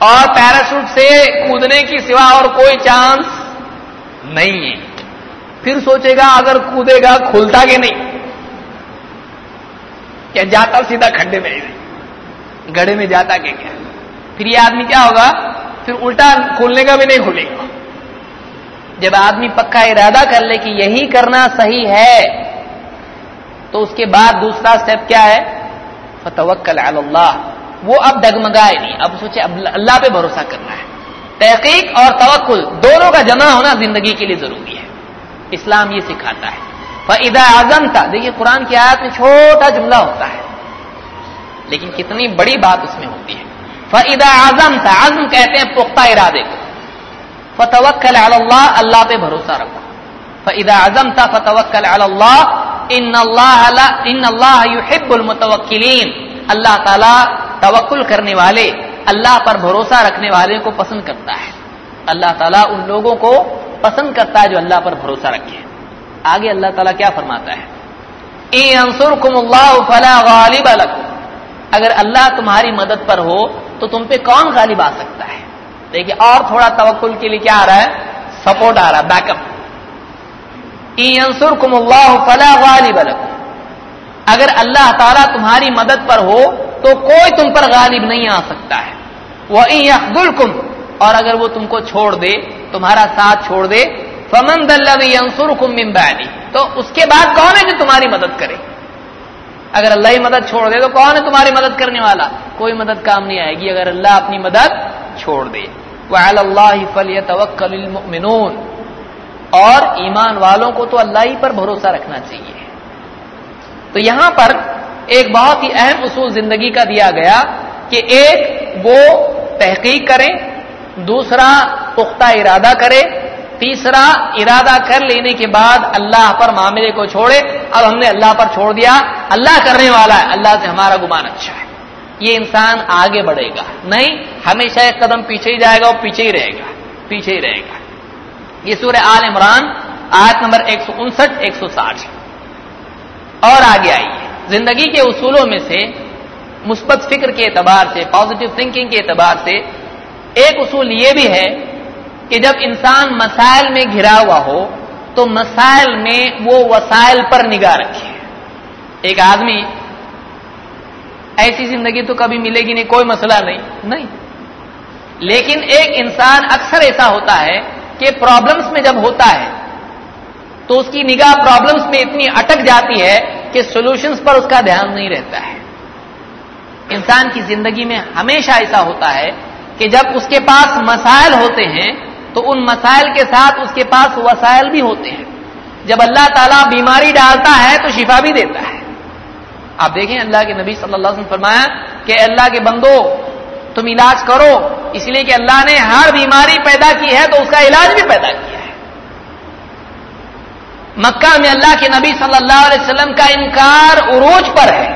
और पैराशूट से कूदने की सिवा और कोई चांस नहीं है, फिर सोचेगा, अगर कूदेगा, खुलता कि नहीं? क्या जाता सीधा खड्डे में गड़े में जाता क्या क्या? फिर ये आदमी क्या होगा? फिर उल्टा खोलने का भी नहीं खोलेगा। जब आदमी पक्का इरादा कर ले कि यही करना सही है तो उसके बाद दूसरा स्टेप क्या है? फतवक्कल अल्लाह वो अब डगमगाए नहीं। अब सोचे, अब अल्लाह पे भरोसा करना है। तहकीक और तवक्ल दोनों का जमा होना ज़िंदगी के लिए ज़रूरी है। इस्लाम ये सिखाता है। फ़ैदा आज़म था देखिए, कुरान की आयत में छोटा जुमला होता है। लेकिन कितनी बड़ी बात उसमें होती है। फ़ैदा आज़म था आज़म कहते हैं, पुख्ता इरादे को। फतवक्ल अल्लाह अल्लाह पे भरोसा रखो। फ़ैदा आज़म था फतवक्ल अल्लाह इन अल्लाह इन अल्लाह अल्लाह ताला तवक्कुल करने वाले, अल्लाह पर भरोसा रखने वाले को पसंद करता है। अल्लाह ताला उन लोगों को पसंद करता है जो अल्लाह पर भरोसा रखे। आगे अल्लाह ताला क्या फरमाता है? अगर अल्लाह तुम्हारी मदद पर हो तो तुम पे कौन गालिब आ सकता है? देखिए, और थोड़ा तवक्ल के लिए क्या आ रहा है? सपोर्ट आ रहा है, बैकअप। ईंसुर कुमुल्लाह फला गालिब अगर अल्लाह ताला तुम्हारी मदद पर हो तो कोई तुम पर गालिब नहीं आ सकता है। वह अब्दुल कुम और अगर वो तुमको छोड़ दे, तुम्हारा साथ छोड़ दे फमन मिम्बानी तो उसके बाद कौन है जो तुम्हारी मदद करे? अगर अल्लाह ही मदद छोड़ दे तो कौन है तुम्हारी मदद करने वाला? कोई मदद काम नहीं आएगी अगर अल्लाह अपनी मदद छोड़ दे। फलियतवक्मिन और ईमान वालों को तो अल्लाह ही पर भरोसा रखना चाहिए। तो यहाँ पर एक बहुत ही अहम उसूल ज़िंदगी का दिया गया कि एक, वो तहकीक करें, दूसरा, पुख्ता इरादा करे तीसरा इरादा कर लेने के बाद अल्लाह पर मामले को छोड़े। अब हमने अल्लाह पर छोड़ दिया। अल्लाह करने वाला है। अल्लाह से हमारा गुमान अच्छा है। ये इंसान आगे बढ़ेगा। नहीं, हमेशा एक कदम पीछे ही जाएगा और पीछे ही रहेगा। पीछे ही रहेगा। ये सूर्य आल इमरान, आयत नंबर एक सौ उनसठ, एक सौ साठ और आगे आइए। ज़िंदगी के उसूलों में से, मुस्बत फ़िक्र के एतबार से पॉजिटिव थिंकिंग के एतबार से, एक उसूल ये भी है कि जब इंसान मसाइल में घिरा हुआ हो तो मसाइल में वो वसाइल पर निगाह रखे। एक आदमी, ऐसी ज़िंदगी तो कभी मिलेगी नहीं, कोई मसला नहीं। नहीं। लेकिन एक इंसान अक्सर ऐसा होता है कि प्रॉब्लम्स में जब होता है तो उसकी निगाह प्रॉब्लम्स में इतनी अटक जाती है कि सॉल्यूशंस पर उसका ध्यान नहीं रहता है। इंसान की ज़िंदगी में हमेशा ऐसा होता है कि जब उसके पास मसाइल होते हैं तो उन मसाइल के साथ उसके पास वसाइल भी होते हैं। जब अल्लाह ताला बीमारी डालता है तो शिफा भी देता है। आप देखें, अल्लाह के नबी सल्लल्लाहु अलैहि वसल्लम फरमाया कि अल्लाह के बंदो, तुम इलाज करो। इसलिए कि अल्लाह ने हर बीमारी पैदा की है तो उसका इलाज भी पैदा किया है। मक्का में अल्लाह के नबी सल्लल्लाहु अलैहि वसल्लम का इनकार उरोज पर है।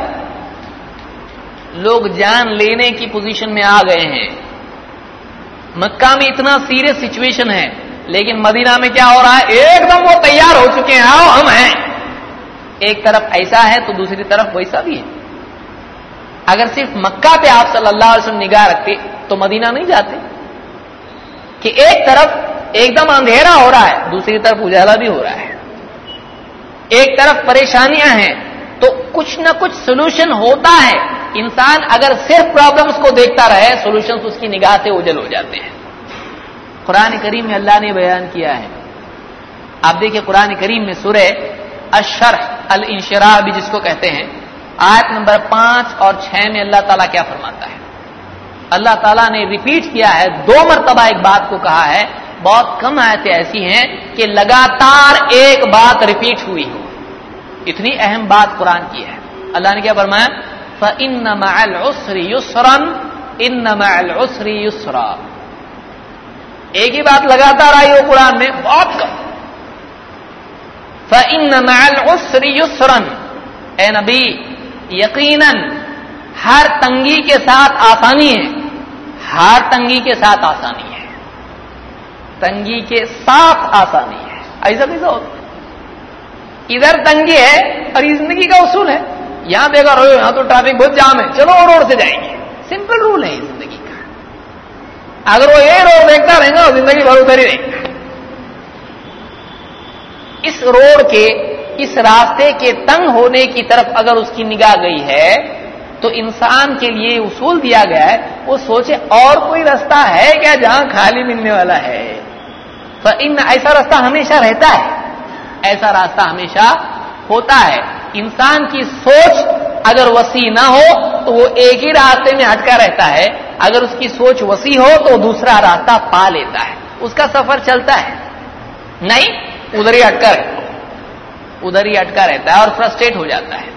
लोग जान लेने की पोजीशन में आ गए हैं। मक्का में इतना सीरियस सिचुएशन है, लेकिन मदीना में क्या हो रहा है? एकदम वो तैयार हो चुके हैं, आओ हम हैं। एक तरफ़ ऐसा है तो दूसरी तरफ़ वैसा भी है। अगर सिर्फ़ मक्का पे आप वसल्लम निगाह रखते तो मदीना नहीं जाते। कि एक तरफ़ एकदम अंधेरा हो रहा है, दूसरी तरफ़ उजाला भी हो रहा है। एक तरफ़ परेशानियाँ हैं तो कुछ ना कुछ सोल्यूशन होता है। इंसान अगर सिर्फ़ प्रॉब्लम्स को देखता रहे सोल्यूशन उसकी निगाह से उजल हो जाते हैं। कुरान करीम में अल्लाह ने बयान किया है। आप देखिए कुरान करीम में सुरह अशर अल इंशराह भी जिसको कहते हैं, आयत नंबर पाँच और छह में अल्लाह ताला क्या फरमाता है? अल्लाह ताला ने रिपीट किया है, दो मरतबा एक बात को कहा है, बहुत कम आयतें ऐसी हैं कि लगातार एक बात रिपीट हुई हो। इतनी अहम बात कुरान की है। अल्लाह ने क्या फरमाया? इन उसरी युसरन इन उसरी युसरा एक ही बात लगातार आई हो कुरान में बहुत कम इन उसरी युसरन ए नबी यकीनन हर तंगी के साथ आसानी है हर तंगी के साथ आसानी है तंगी के साथ आसानी है ऐसा कैसा होता इधर तंगी है और ज़िंदगी का उसूल है यहाँ देखा रो यहाँ तो ट्रैफ़िक बहुत जाम है। चलो वो रोड से जाएँगे। सिंपल रूल है ज़िंदगी का। अगर वो ये रोड देखता रहेगा तो ज़िंदगी भर उधर ही रहेगा। इस रोड के, इस रास्ते के तंग होने की तरफ़ अगर उसकी निगाह गई है तो इंसान के लिए उसूल दिया गया है, वो सोचे और कोई रास्ता है क्या जहाँ खाली मिलने वाला है? तो इन ऐसा रास्ता हमेशा रहता है। ऐसा रास्ता हमेशा होता है। इंसान की सोच अगर वसी ना हो तो वो एक ही रास्ते में हटका रहता है। अगर उसकी सोच वसी हो तो दूसरा रास्ता पा लेता है। उसका सफ़र चलता है। नहीं, उधर ही अटका रहता उधर ही अटका रहता है और फ्रस्ट्रेट हो जाता है।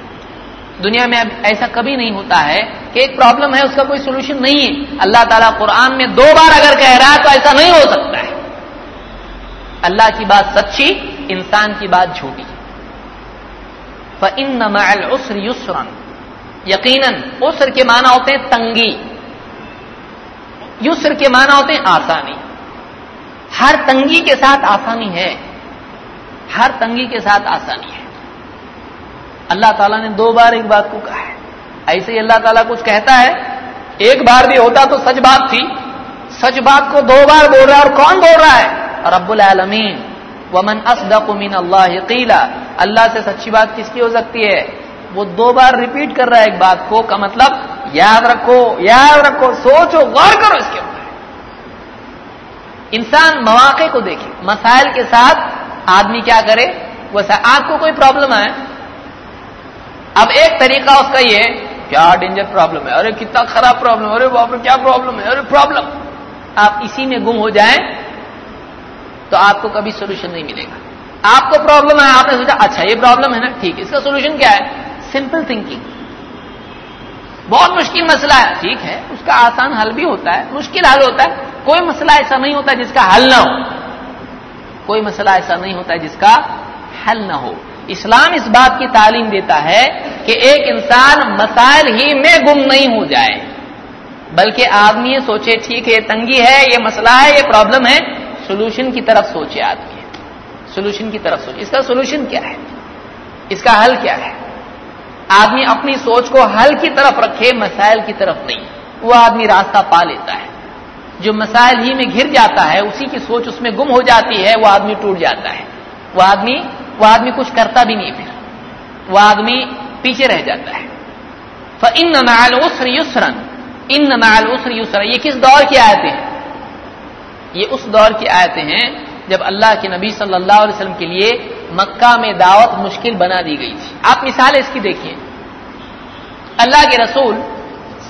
दुनिया में अब ऐसा कभी नहीं होता है कि एक प्रॉब्लम है, उसका कोई सोल्यूशन नहीं है। अल्लाह ताला कुरान में दो बार अगर कह रहा है तो ऐसा नहीं हो सकता है। अल्लाह की बात सच्ची, इंसान की बात झूठी। इन उसर युसरन यकीनन उसर के माना होते हैं तंगी युसर के माना होते हैं आसानी हर तंगी के साथ आसानी है हर तंगी के साथ आसानी है अल्लाह ताला ने दो बार एक बात को कहा है ऐसे ही अल्लाह ताला कुछ कहता है एक बार भी होता तो सच बात थी सच बात को दो बार बोल रहा है और कौन बोल रहा है रब्बुल आलमीन वमन असदक मिन अल्लाह कीला अल्लाह से सच्ची बात किसकी हो सकती है? वो दो बार रिपीट कर रहा है एक बात को, का मतलब याद रखो याद रखो, सोचो, गौर करो इसके ऊपर। इंसान मौके को देखे, मसाइल के साथ आदमी क्या करे? वैसा आपको कोई प्रॉब्लम है? अब एक तरीका उसका ये, क्या डेंजर प्रॉब्लम है? अरे कितना खराब प्रॉब्लम है? अरे बाप रे, क्या प्रॉब्लम है? अरे प्रॉब्लम आप इसी में गुम हो जाएँ तो आपको कभी सोल्यूशन नहीं मिलेगा। आपको प्रॉब्लम है आपने सोचा अच्छा ये प्रॉब्लम है ना, ठीक है, इसका सोल्यूशन क्या है? सिंपल थिंकिंग बहुत मुश्किल मसला है। ठीक है, उसका आसान हल भी होता है, मुश्किल हल होता है। कोई मसला ऐसा नहीं होता जिसका हल ना हो। कोई मसला ऐसा नहीं होता जिसका हल ना हो। इस्लाम इस बात की तालीम देता है कि एक इंसान मसाइल ही में गुम नहीं हो जाए। बल्कि आदमी ये सोचे, ठीक है तंगी है, ये मसला है, ये प्रॉब्लम है। सोल्यूशन की तरफ़ सोचे आदमी। सोल्यूशन की तरफ़ सोचे। इसका सोल्यूशन क्या है? इसका हल क्या है? आदमी अपनी सोच को हल की तरफ़ रखे, मसाइल की तरफ़ नहीं। वो आदमी रास्ता पा लेता है। जो मसाइल ही में घिर जाता है, उसी की सोच उसमें गुम हो जाती है, वो आदमी टूट जाता है। वो आदमी वो आदमी कुछ करता भी नहीं फिर। वो आदमी पीछे रह जाता है। इन नमाल उसर युसरन। इन नमाल उसर युसरन। ये किस दौर की आयतें हैं? ये उस दौर की आयतें हैं जब अल्लाह के नबी सल्लल्लाहु अलैहि वसल्लम के लिए मक्का में दावत मुश्किल बना दी गई थी। आप मिसाल इसकी देखिए। अल्लाह के रसूल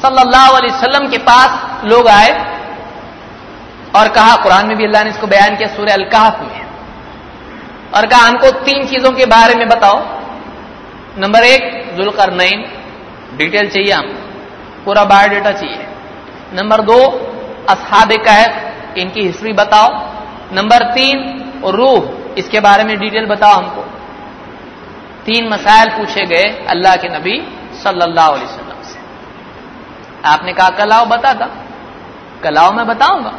सल्लल्लाहु अलैहि वसल्लम के पास लोग आए और कहा, कुरान में भी अल्लाह ने इसको बयान किया सूर्य अलकाफ में। और कहा, हमको तीन चीज़ों के बारे में बताओ। नंबर एक जुलकर नईन डिटेल चाहिए हमको। पूरा बायोडेटा चाहिए। नंबर दो असहाब कहफ इनकी हिस्ट्री बताओ। नंबर तीन रूह, इसके बारे में डिटेल बताओ हमको। तीन मसाइल पूछे गए अल्लाह के नबी सल्लल्लाहु अलैहि वसल्लम से। आपने कहा कल आओ बता था कल आओ मैं बताऊँगा।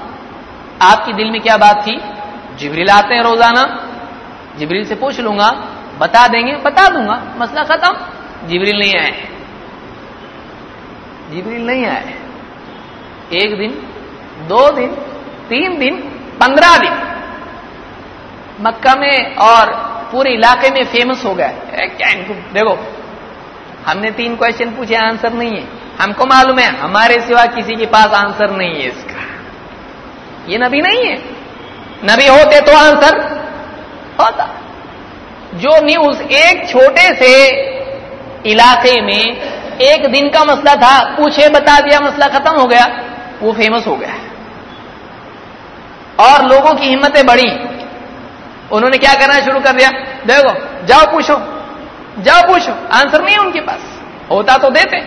आपकी दिल में क्या बात थी? जिबरील आते हैं रोज़ाना। जिबरील से पूछ लूँगा, बता देंगे, बता दूँगा। मसला खत्म। जिबरील नहीं आए। जिबरील नहीं आए। एक दिन, दो दिन, तीन दिन पंद्रह दिन। मक्का में और पूरे इलाके में फ़ेमस हो गया। क्या इनको, देखो, हमने तीन क्वेश्चन पूछे आंसर नहीं है। हमको मालूम है, हमारे सिवा किसी के पास आंसर नहीं है इसका। ये नबी नहीं है। नबी होते तो आंसर होता। जो न्यूज़ एक छोटे से इलाके में एक दिन का मसला था, पूछे, बता दिया, मसला खत्म हो गया, वो फ़ेमस हो गया। और लोगों की हिम्मतें बढ़ी। उन्होंने क्या करना शुरू कर दिया? देखो, जाओ पूछो जाओ पूछो, आंसर नहीं है उनके पास। होता तो देते।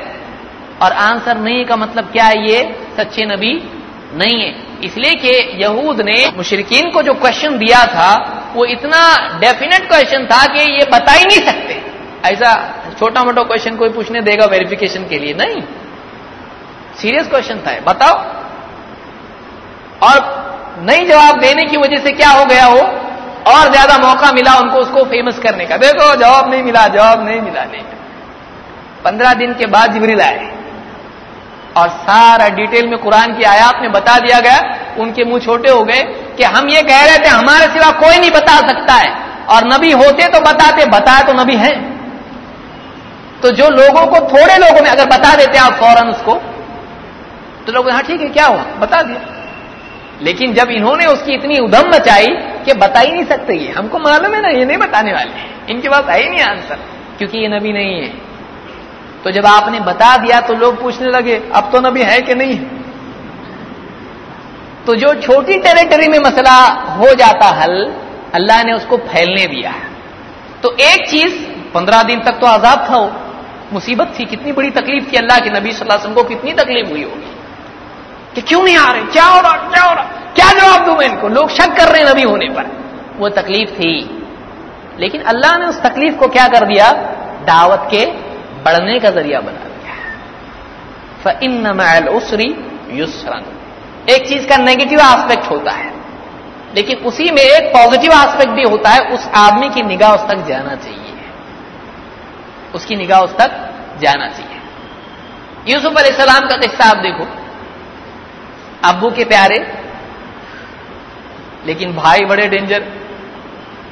और आंसर नहीं का मतलब क्या है ये? सच्चे नबी नहीं है। इसलिए कि यहूद ने मुशरकिन को जो क्वेश्चन दिया था, वो इतना डेफिनेट क्वेश्चन था कि ये बता ही नहीं सकते। ऐसा छोटा मोटा क्वेश्चन कोई पूछने देगा वेरिफिकेशन के लिए। नहीं। सीरियस क्वेश्चन था बताओ। और नहीं जवाब देने की वजह से क्या हो गया हो और ज़्यादा मौका मिला उनको उसको फ़ेमस करने का। देखो, जवाब नहीं मिला, जवाब नहीं मिला, नहीं पंद्रह दिन के बाद जिबरील आए। और सारा डिटेल में कुरान की आयात में बता दिया गया। उनके मुँह छोटे हो गए कि हम ये कह रहे थे, हमारे सिवा कोई नहीं बता सकता है। और नबी होते तो बताते, बताए तो नबी है। तो जो लोगों को, थोड़े लोगों में अगर बता देते आप फ़ौरन उसको तो लोग हाँ ठीक है, क्या हुआ? बता दिया। लेकिन जब इन्होंने उसकी इतनी उधम मचाई कि बता ही नहीं सकते ये, हमको मालूम है ना, ये नहीं बताने वाले। इनके पास है ही नहीं आंसर, क्योंकि ये नबी नहीं है। तो जब आपने बता दिया तो लोग पूछने लगे, अब तो नबी है कि नहीं? तो जो छोटी टेरिटरी में मसला हो जाता हल, अल्लाह ने उसको फैलने दिया तो एक चीज़, पंद्रह दिन तक तो आज़ाद था वो। मुसीबत थी, कितनी बड़ी तकलीफ़ थी अल्लाह के नबी सल्लल्लाहु अलैहि वसल्लम को, कितनी तकलीफ़ हुई होगी? कि क्यों नहीं आ रहे? क्या हो रहा? क्या हो रहा? क्या जवाब दूँ मैं इनको? लोग शक कर रहे हैं नबी होने पर। वो तकलीफ़ थी। लेकिन अल्लाह ने उस तकलीफ़ को क्या कर दिया? दावत के बढ़ने का ज़रिया बना दिया। उसरी युसरन। एक चीज़ का नेगेटिव एस्पेक्ट होता है। लेकिन उसी में एक पॉजिटिव एस्पेक्ट भी होता है। उस आदमी की निगाह उस तक जाना चाहिए। उसकी निगाह उस तक जाना चाहिए। यूसुफ सलाम का किस्सा आप देखो। अब्बू के प्यारे। लेकिन भाई बड़े डेंजर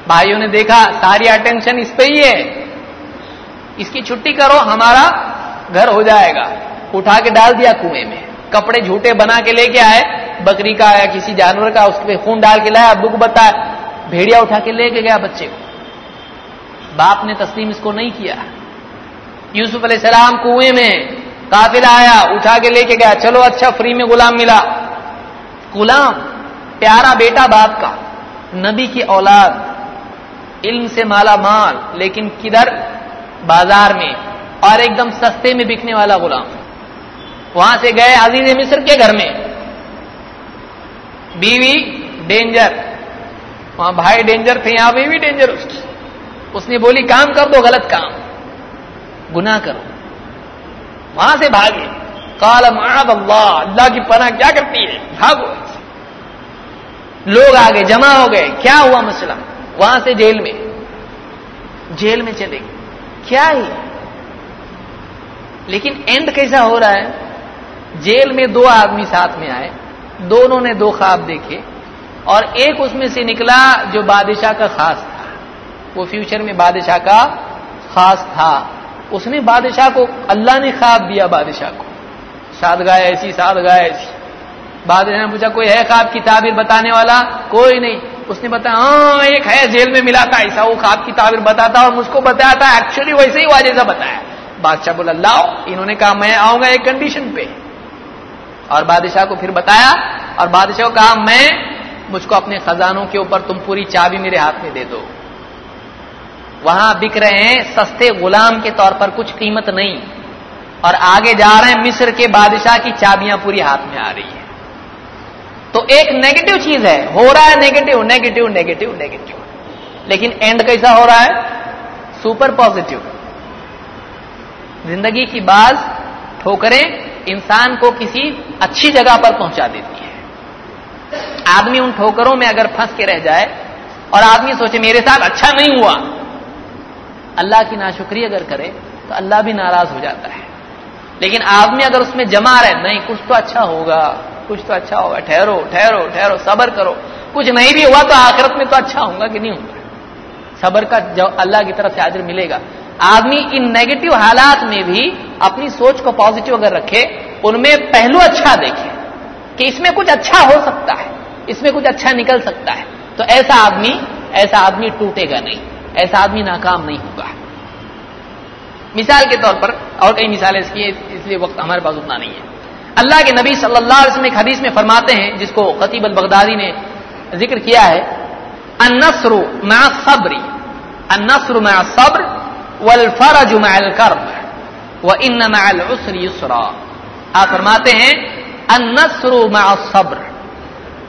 भाइयों ने देखा, सारी अटेंशन इस पे ही है। इसकी छुट्टी करो, हमारा घर हो जाएगा। उठा के डाल दिया कुएँ में। कपड़े झूठे बना के लेके आए। बकरी का या किसी जानवर का उसके खून डाल के लाया। दुख बताया। भेड़िया उठा के लेके गया बच्चे को। बाप ने तस्लीम इसको नहीं किया। यूसुफ सलाम कुएँ में काफिला आया, उठा के लेके गया, चलो अच्छा फ्री में गुलाम मिला। गुलाम, प्यारा बेटा बाप का, नबी की औलाद, इल्म से माला माल, लेकिन किधर? बाज़ार में, और एकदम सस्ते में बिकने वाला गुलाम। वहाँ से गए अज़ीज़ मिस्र के घर में। बीवी डेंजर वहाँ भाई डेंजर थे, यहाँ बीवी डेंजर उसकी। उसने बोली, काम कर दो, गलत काम। गुना करो। वहाँ से भागे। काल माब अल्लाह अल्लाह की पना क्या करती है? भागो। लोग आगे जमा हो गए। क्या हुआ मसला? वहाँ से जेल में। जेल में चले गए। क्या ही? लेकिन एंड कैसा हो रहा है? जेल में दो आदमी साथ में आए। दोनों ने दो ख्वाब देखे। और एक उसमें से निकला जो बादशाह का खास था। वो फ्यूचर में बादशाह का खास था। उसने बादशाह को, अल्लाह ने ख्वाब दिया बादशाह को। साद गाय ऐसी साद गाय ऐसी। बादशाह ने पूछा, कोई है ख्वाब की ताबीर बताने वाला? कोई नहीं। उसने बताया हाँ एक है जेल में मिला था, ऐसा वो ख्वाब की ताबीर बताता और मुझको बताया था एक्चुअली वैसे ही हुआ जैसा बताया। बादशाह बोला, लाओ। इन्होंने कहा, मैं आऊँगा एक कंडीशन पे। और बादशाह को फिर बताया और बादशाह को कहा, मैं, मुझको अपने खजानों के ऊपर तुम पूरी चाबी मेरे हाथ में दे दो। वहाँ बिक रहे हैं सस्ते गुलाम के तौर पर कुछ कीमत नहीं। और आगे जा रहे हैं मिस्र के बादशाह की चाबियाँ पूरी हाथ में आ रही है। तो एक नेगेटिव चीज़ है, हो रहा है नेगेटिव नेगेटिव नेगेटिव नेगेटिव लेकिन एंड कैसा हो रहा है? सुपर पॉजिटिव ज़िंदगी की बाज ठोकरें इंसान को किसी अच्छी जगह पर पहुँचा देती है। आदमी उन ठोकरों में अगर फंस के रह जाए, और आदमी सोचे, मेरे साथ अच्छा नहीं हुआ। अल्लाह की नाशुक्री अगर करे तो अल्लाह भी नाराज़ हो जाता है। लेकिन आदमी अगर उसमें जमा रहे, नहीं, कुछ तो अच्छा होगा, कुछ तो अच्छा होगा, ठहरो ठहरो ठहरो, सबर करो। कुछ नहीं भी हुआ तो आखिरत में तो अच्छा होगा कि नहीं होगा? सबर का जब अल्लाह की तरफ़ से आजर मिलेगा। आदमी इन नेगेटिव हालात में भी अपनी सोच को पॉजिटिव अगर रखे, उनमें पहलू अच्छा देखे, कि इसमें कुछ अच्छा हो सकता है, इसमें कुछ अच्छा निकल सकता है तो ऐसा आदमी ऐसा आदमी टूटेगा नहीं। ऐसा आदमी नाकाम नहीं होगा। मिसाल के तौर पर, और कई मिसालें इसकी इसलिए वक्त हमारे पास उतना नहीं है। अल्लाह के नबी सल्लल्लाहु अलैहि वसल्लम एक हदीस में फरमाते हैं, जिसको खतीब अल बगदादी ने ज़िक्र किया है, अन्नसरु मा सब्री, अन्नसरु मा सब्र वल फरज मअल कर्ब व इन मअल उसर युसरा। आप फरमाते हैं, अन्नसरु मा सब्र,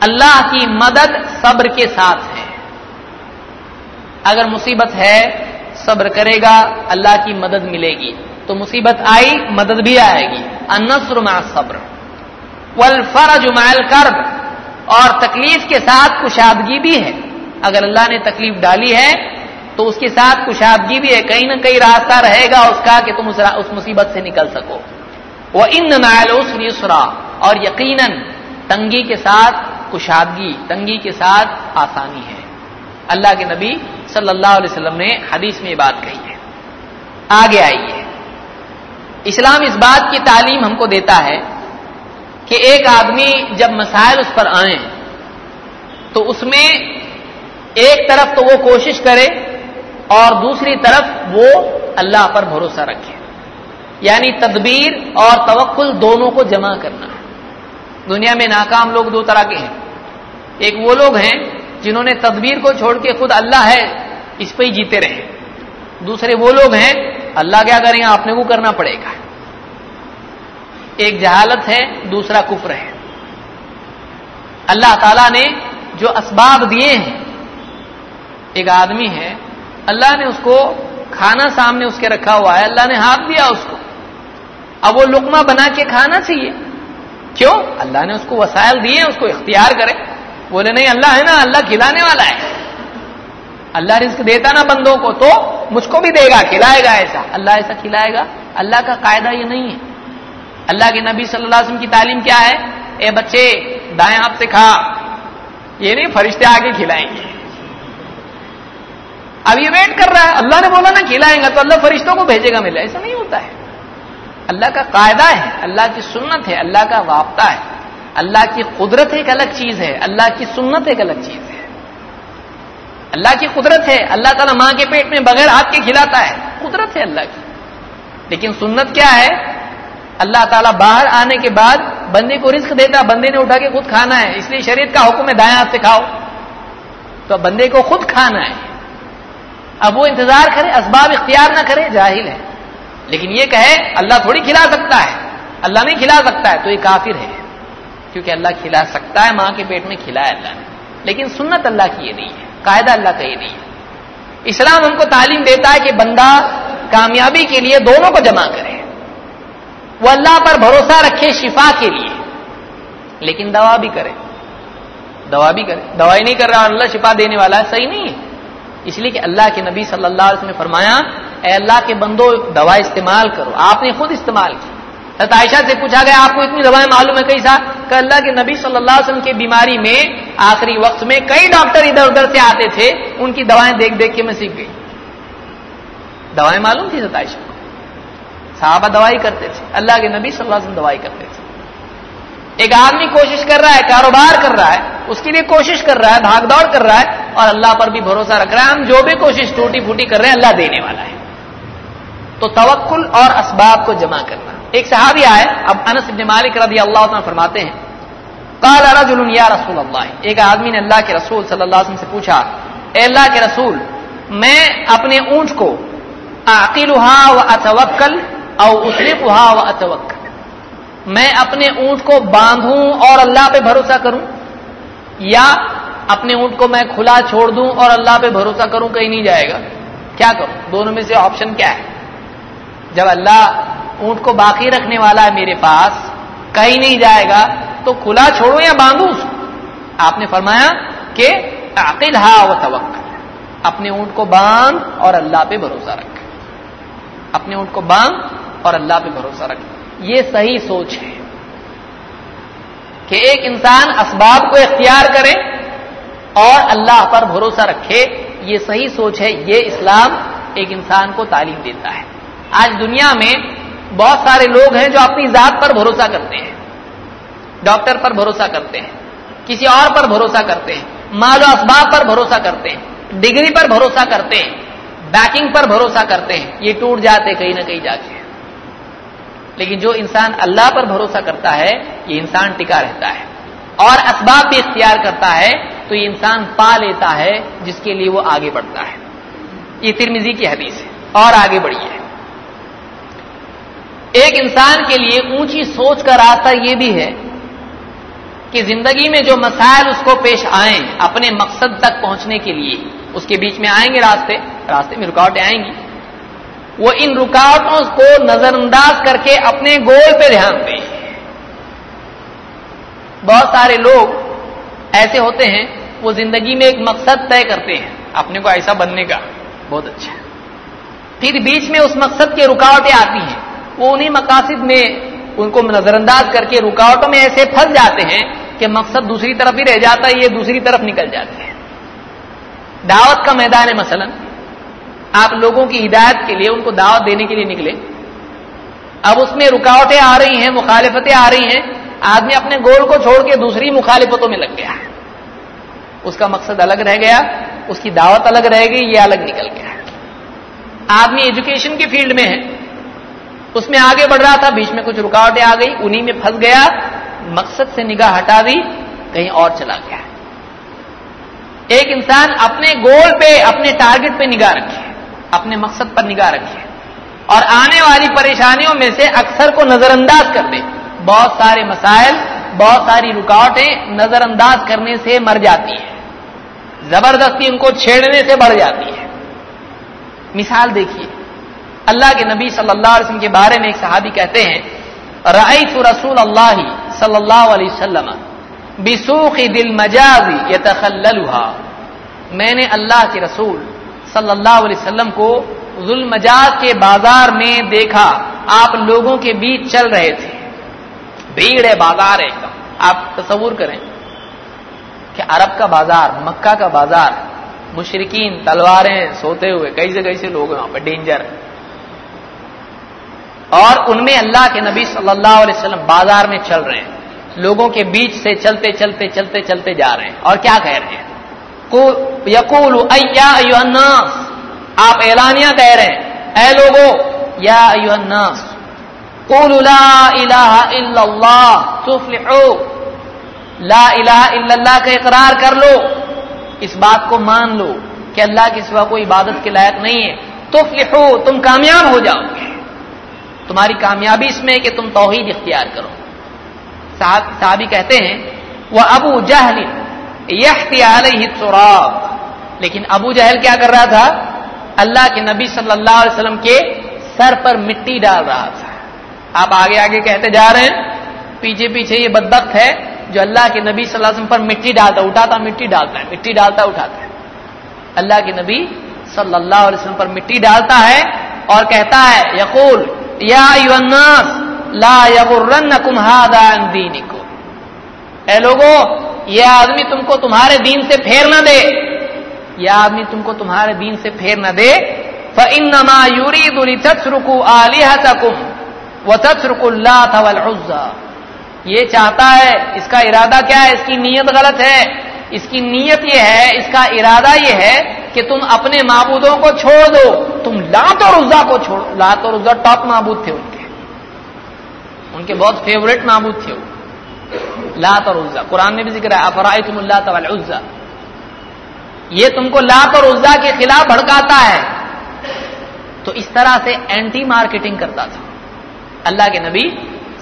अल्लाह की मदद सब्र के साथ है। अगर मुसीबत है सब्र करेगा अल्लाह की मदद मिलेगी। तो मुसीबत आई मदद भी आएगी। अनसर सब्र। वल फरज माल कर्ब। और तकलीफ़ के साथ कुशादगी भी है। अगर अल्लाह ने तकलीफ़ डाली है तो उसके साथ कुशादगी भी है। कहीं ना कहीं रास्ता रहेगा उसका कि तुम उस, मुसीबत से निकल सको। वह इन नालसरा और यकीनन तंगी के साथ कुशादगी तंगी के साथ आसानी है। अल्लाह के नबी सल्लल्लाहु अलैहि वसल्लम ने हदीस में ये बात कही है। आगे आइए। इस्लाम इस बात की तालीम हमको देता है कि एक आदमी जब मसाइल उस पर आए तो उसमें एक तरफ़ तो वो कोशिश करे और दूसरी तरफ़ वो अल्लाह पर भरोसा रखे। यानी तदबीर और तवक्कुल दोनों को जमा करना। दुनिया में नाकाम लोग दो तरह के हैं। एक वो लोग हैं जिन्होंने तदबीर को छोड़ के खुद अल्लाह है, इस पर ही जीते रहे। दूसरे वो लोग हैं, अल्लाह क्या करें आपने को करना पड़ेगा। एक जहालत है, दूसरा कुफर है। अल्लाह ताला ने जो असबाब दिए हैं, एक आदमी है, अल्लाह ने उसको खाना सामने उसके रखा हुआ है, अल्लाह ने हाथ दिया उसको। अब वो लुकमा बना के खाना चाहिए। क्यों? अल्लाह ने उसको वसायल दिए, उसको इख्तियार करे। बोले, नहीं, अल्लाह है ना, अल्लाह खिलाने वाला है। अल्लाह रिस्क देता ना बंदों को तो मुझको भी देगा, खिलाएगा ऐसा। अल्लाह ऐसा खिलाएगा। अल्लाह का कायदा ये नहीं है। अल्लाह के नबी सल्लल्लाहु अलैहि वसल्लम की तालीम क्या है? ए बच्चे, दाएँ हाथ से खा। ये नहीं, फरिश्ते आके खिलाएँगे। अब ये वेट कर रहा है। अल्लाह ने बोला ना, खिलाएँगे तो अल्लाह फरिश्तों को भेजेगा मिले। ऐसा नहीं होता है। अल्लाह का कायदा है। अल्लाह की सुन्नत है। अल्लाह का वापता है। अल्लाह की कुदरत एक अलग चीज़ है, अल्लाह की सुन्नत एक अलग चीज़ है। अल्लाह की कुदरत है, अल्लाह ताला माँ के पेट में बगैर हाथ के खिलाता है, कुदरत है अल्लाह की। लेकिन सुन्नत क्या है? अल्लाह ताला बाहर आने के बाद बंदे को रिस्क देता, बंदे ने उठा के खुद खाना है, इसलिए शरीर का हुक्म है दाएँ हाथ से खाओ। तो बंदे को खुद खाना है। अब वो इंतज़ार करे, असबाब इख्तियार ना करे, जाहिल है। लेकिन ये कहे, अल्लाह थोड़ी खिला सकता है, अल्लाह नहीं खिला सकता है तो ये काफिर है। क्योंकि अल्लाह खिला सकता है, माँ के पेट में खिलाया अल्लाह ने। लेकिन सुन्नत अल्लाह की ये नहीं है, कायदा अल्लाह का ये नहीं है। इस्लाम हमको तालीम देता है कि बंदा कामयाबी के लिए दोनों को जमा करे। वो अल्लाह पर भरोसा रखे शिफा के लिए, लेकिन दवा भी करे। दवा भी करे। दवाई नहीं कर रहा, अल्लाह शिफा देने वाला है, सही नहीं है। इसलिए कि अल्लाह के नबी सल्लल्लाहु अलैहि वसल्लम ने फरमाया अल्लाह के बंदो, दवा इस्तेमाल करो। आपने खुद इस्तेमाल की आयशा से पूछा गया, आपको इतनी दवाएँ मालूम है कैसा अल्लाह के नबी सल्लल्लाहु अलैहि वसल्लम की बीमारी में आखिरी वक्त में कई डॉक्टर इधर उधर से आते थे, उनकी दवाएँ देख देख के मैं सीख गई। दवाएँ मालूम थी आयशा को? साहबा दवाई करते थे, अल्लाह के नबी सल्लल्लाहु अलैहि वसल्लम दवाई करते थे। एक आदमी कोशिश कर रहा है, कारोबार कर रहा है, उसके लिए कोशिश कर रहा है, भागदौड़ कर रहा है, और अल्लाह पर भी भरोसा रख रहा है, हम जो भी कोशिश टूटी फूटी कर रहे हैं, अल्लाह देने वाला है। तो तवक्कुल और असबाब को जमा करना। एक सहाबी आए, अब अनस इब्न मालिक रदी अल्लाह फरमाते हैं काल रजुल या रसूल अल्लाह एक आदमी ने अल्लाह के रसूल सल्लल्लाहु अलैहि वसल्लम से पूछा ए अल्लाह के रसूल मैं अपने ऊँट को आकिलुहा व अतवक्कल और अतवक्कल मैं अपने ऊँट को बांधूं और अल्लाह पे भरोसा करूँ या अपने ऊँट को मैं खुला छोड़ दूँ और अल्लाह पे भरोसा करूँ कहीं नहीं जाएगा क्या करूँ दोनों में से ऑप्शन क्या है जब अल्लाह ऊँट को बाकी रखने वाला है मेरे पास कहीं नहीं जाएगा तो खुला छोड़ो या बांधू? उसको आपने फरमाया कि आकिल हा व अपने ऊँट को बाँध और अल्लाह पे भरोसा रख। अपने ऊँट को बाँध और अल्लाह पे भरोसा रख। ये सही सोच है कि एक इंसान असबाब को इख्तियार करे और अल्लाह पर भरोसा रखे। ये सही सोच है। ये इस्लाम एक इंसान को तालीम देता है। आज दुनिया में बहुत सारे लोग हैं जो अपनी जात पर भरोसा करते हैं। डॉक्टर पर भरोसा करते हैं, किसी और पर भरोसा करते हैं, मालो असबाब पर भरोसा करते हैं, डिग्री पर भरोसा करते हैं, बैकिंग पर भरोसा करते हैं, ये टूट जाते कहीं ना कहीं जाके। लेकिन जो इंसान अल्लाह पर भरोसा करता है, ये इंसान टिका रहता है। और असबाब भी इख्तियार करता है तो ये इंसान पा लेता है, जिसके लिए वो आगे बढ़ता है। ये तिरमिजी की हदीस है, और आगे बढ़िए। एक इंसान के लिए ऊँची सोच का रास्ता ये भी है कि ज़िंदगी में जो मसाइल उसको पेश आए, अपने मकसद तक पहुँचने के लिए, उसके बीच में आएँगे रास्ते रास्ते में रुकावटें आएँगी। वो इन रुकावटों को नजरअंदाज करके अपने गोल पे ध्यान दें। बहुत सारे लोग ऐसे होते हैं, वो ज़िंदगी में एक मकसद तय करते हैं, अपने को ऐसा बनने का। बहुत अच्छा। फिर बीच में उस मकसद की रुकावटें आती हैं, वो उन्हीं मकासद में उनको नजरअंदाज करके रुकावटों में ऐसे फंस जाते हैं कि मकसद दूसरी तरफ़ ही रह जाता है, ये दूसरी तरफ़ निकल जाते हैं। दावत का मैदान है मसलन। आप लोगों की हिदायत के लिए, उनको दावत देने के लिए निकले। अब उसमें रुकावटें आ रही हैं, मुखालिफतें आ रही हैं। आदमी अपने गोल को छोड़ के दूसरी मुखालिफतों में लग गया। उसका मकसद अलग रह गया, उसकी दावत अलग रह गई ये अलग निकल गया। आदमी एजुकेशन के फ़ील्ड में है। उसमें आगे बढ़ रहा था, बीच में कुछ रुकावटें आ गई, उन्हीं में फंस गया। मकसद से निगाह हटा दी, कहीं और चला गया एक इंसान अपने गोल पे, अपने टारगेट पे निगाह रखे अपने मकसद पर निगाह रखे और आने वाली परेशानियों में से अक्सर को नजरअंदाज कर दे। बहुत सारे मसाइल, बहुत सारी रुकावटें नजरअंदाज करने से मर जाती है। ज़बरदस्ती उनको छेड़ने से बढ़ जाती है। मिसाल देखिए, अल्लाह के नबी सल्लल्लाहु अलैहि वसल्लम के बारे में एक सहाबी कहते हैं रईस रसूल अल्लाह सल्लल्लाहु अलैहि वसल्लम दिल मजाजी यतखल्लुहा मैंने अल्लाह के रसूल सल्लल्लाहु अलैहि को जुलमजाज के बाज़ार में देखा, आप लोगों के बीच चल रहे थे। भीड़ है, बाज़ार है एकदम। आप तस्वूर करें कि अरब का बाज़ार, मक्का का बाज़ार, मुशरकिन, तलवारें सोते हुए कैसे कैसे लोग वहाँ पर, डेंजर और उनमें अल्लाह के नबी सल्लल्लाहु अलैहि वसल्लम बाज़ार में चल रहे हैं। लोगों के बीच से चलते चलते चलते चलते जा रहे हैं। और क्या कह रहे हैं? यकूल अय्यास आप एलानिया कह रहे हैं। ए लोगो, या तुफ्लिहू। ला इलाहा इल्लल्लाह का इकरार कर लो। इस बात को मान लो कि अल्लाह के सिवा कोई इबादत के लायक नहीं है। तुफ्लिहू, तुम कामयाब हो जाओगे। तुम्हारी कामयाबी इसमें कि तुम तोहीद इख्तियार करो। साहबी कहते हैं, वह अबू जहल यहतियाब लेकिन अबू जहल क्या कर रहा था? अल्लाह के नबी सल्लल्लाहु अलैहि वसल्लम के सर पर मिट्टी डाल रहा था। आप आगे आगे कहते जा रहे हैं, पीछे पीछे ये बदबक है जो अल्लाह के नबी सल्लल्लाहु अलैहि वसल्लम पर मिट्टी डालता उठाता, मिट्टी डालता है, मिट्टी डालता, उठाता है। अल्लाह के नबी सल्लल्लाहु अलैहि वसल्लम पर मिट्टी डालता है और कहता है, यकूल लोगो ये आदमी तुमको तुम्हारे दीन से फेर न दे यह आदमी तुमको तुम्हारे दीन से फेर न दे फ इनमा यूरीदुली तत्रुकु आलिहतकुम व तत्रुकुल्लाह वल उज्जा ये चाहता है, इसका इरादा क्या है? इसकी नीयत गलत है। इसकी नीयत ये है, इसका इरादा ये है कि तुम अपने माबूदों को छोड़ दो। तुम लात और उज्जा को छोड़ो, लात और उज्जा टॉप माबूद थे उनके। उनके बहुत फेवरेट माबूद थे वो। लात और उज्जा। कुरान में भी ज़िक्र है अफराई तुम उज्जा। ये तुमको लात और उज्जा के खिलाफ भड़काता है। तो इस तरह से एंटी मार्केटिंग करता था। अल्लाह के नबी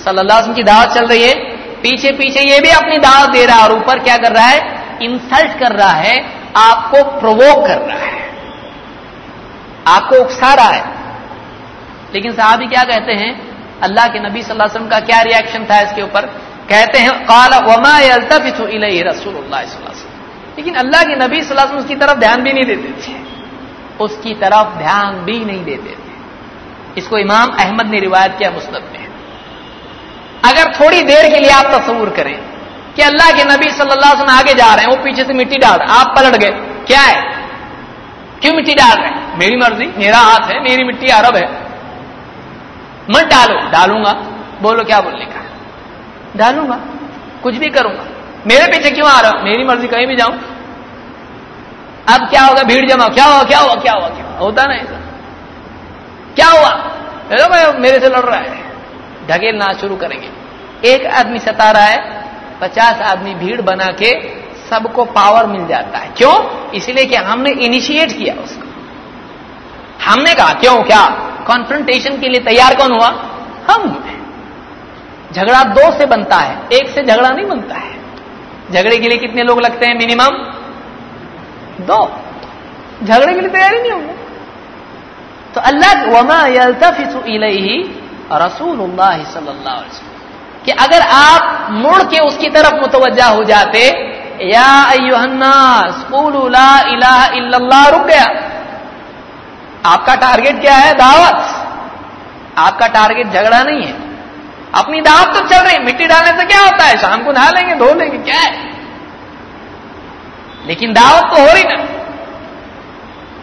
सल्लल्लाहु अलैहि की दावत चल रही है। पीछे पीछे ये भी अपनी दावत दे रहा है और ऊपर क्या कर रहा है? इंसल्ट कर रहा है, आपको प्रोवोक कर रहा है। आपको उकसा रहा है। लेकिन साहबी क्या कहते हैं? अल्लाह के नबी सल्लल्लाहु अलैहि वसल्लम का क्या रिएक्शन था इसके ऊपर? कहते हैं, काला वमा यल्तफितु इलैहि रसूलुल्लाह लेकिन अल्लाह के नबी सल्लल्लाहु अलैहि वसल्लम उसकी तरफ़ ध्यान भी नहीं देते थे। उसकी तरफ़ ध्यान भी नहीं देते थे। इसको इमाम अहमद ने रिवायत किया मुस्लिम में। अगर थोड़ी देर के लिए आप तस्वूर करें कि अल्लाह के नबी सल्लल्लाहु अलैहि वसल्लम आगे जा रहे हैं, वो पीछे से मिट्टी डाल रहे आप पलट गए। क्या है? क्यों मिट्टी डाल रहे हैं? मेरी मर्ज़ी, मेरा हाथ है, मेरी मिट्टी अरब है। मत डालो। डालूँगा। बोलो, क्या बोलने का डालूँगा। कुछ भी करूँगा। मेरे पीछे क्यों आ रहा मेरी मर्ज़ी, कहीं भी जाऊँ। अब क्या होगा? भीड़ जमा। क्या हुआ? क्या हुआ? क्या हुआ? क्या हुआ? होता ना ऐसा क्या हुआ? मेरे से लड़ रहा है। ढकेलना शुरू करेंगे। एक आदमी सता रहा है पचास आदमी भीड़ बना के सबको पावर मिल जाता है। क्यों? इसलिए कि हमने इनिशिएट किया उसको। हमने कहा, क्यों? क्या? कॉन्फ्रंटेशन के लिए तैयार कौन हुआ? हम। झगड़ा दो से बनता है, एक से झगड़ा नहीं बनता है। झगड़े के लिए कितने लोग लगते हैं मिनिमम दो। झगड़े के लिए तैयारी नहीं होंगे। तो अल्लाह, वमा यल्तफिसु इलैहि रसूलुल्लाह सल्लल्लाहु अलैहि वसल्लम। कि अगर आप मुड़ के उसकी तरफ़ मुतवजा हो जाते, या अयुहन्नास ला इलाहा इल्लल्लाह रुक गया आपका टारगेट क्या है? दावत। आपका टारगेट झगड़ा नहीं है। अपनी दावत तो चल रही, मिट्टी डालने से क्या होता है? शाम को नहा लेंगे, धो लेंगे, क्या है? लेकिन दावत तो हो रही ना।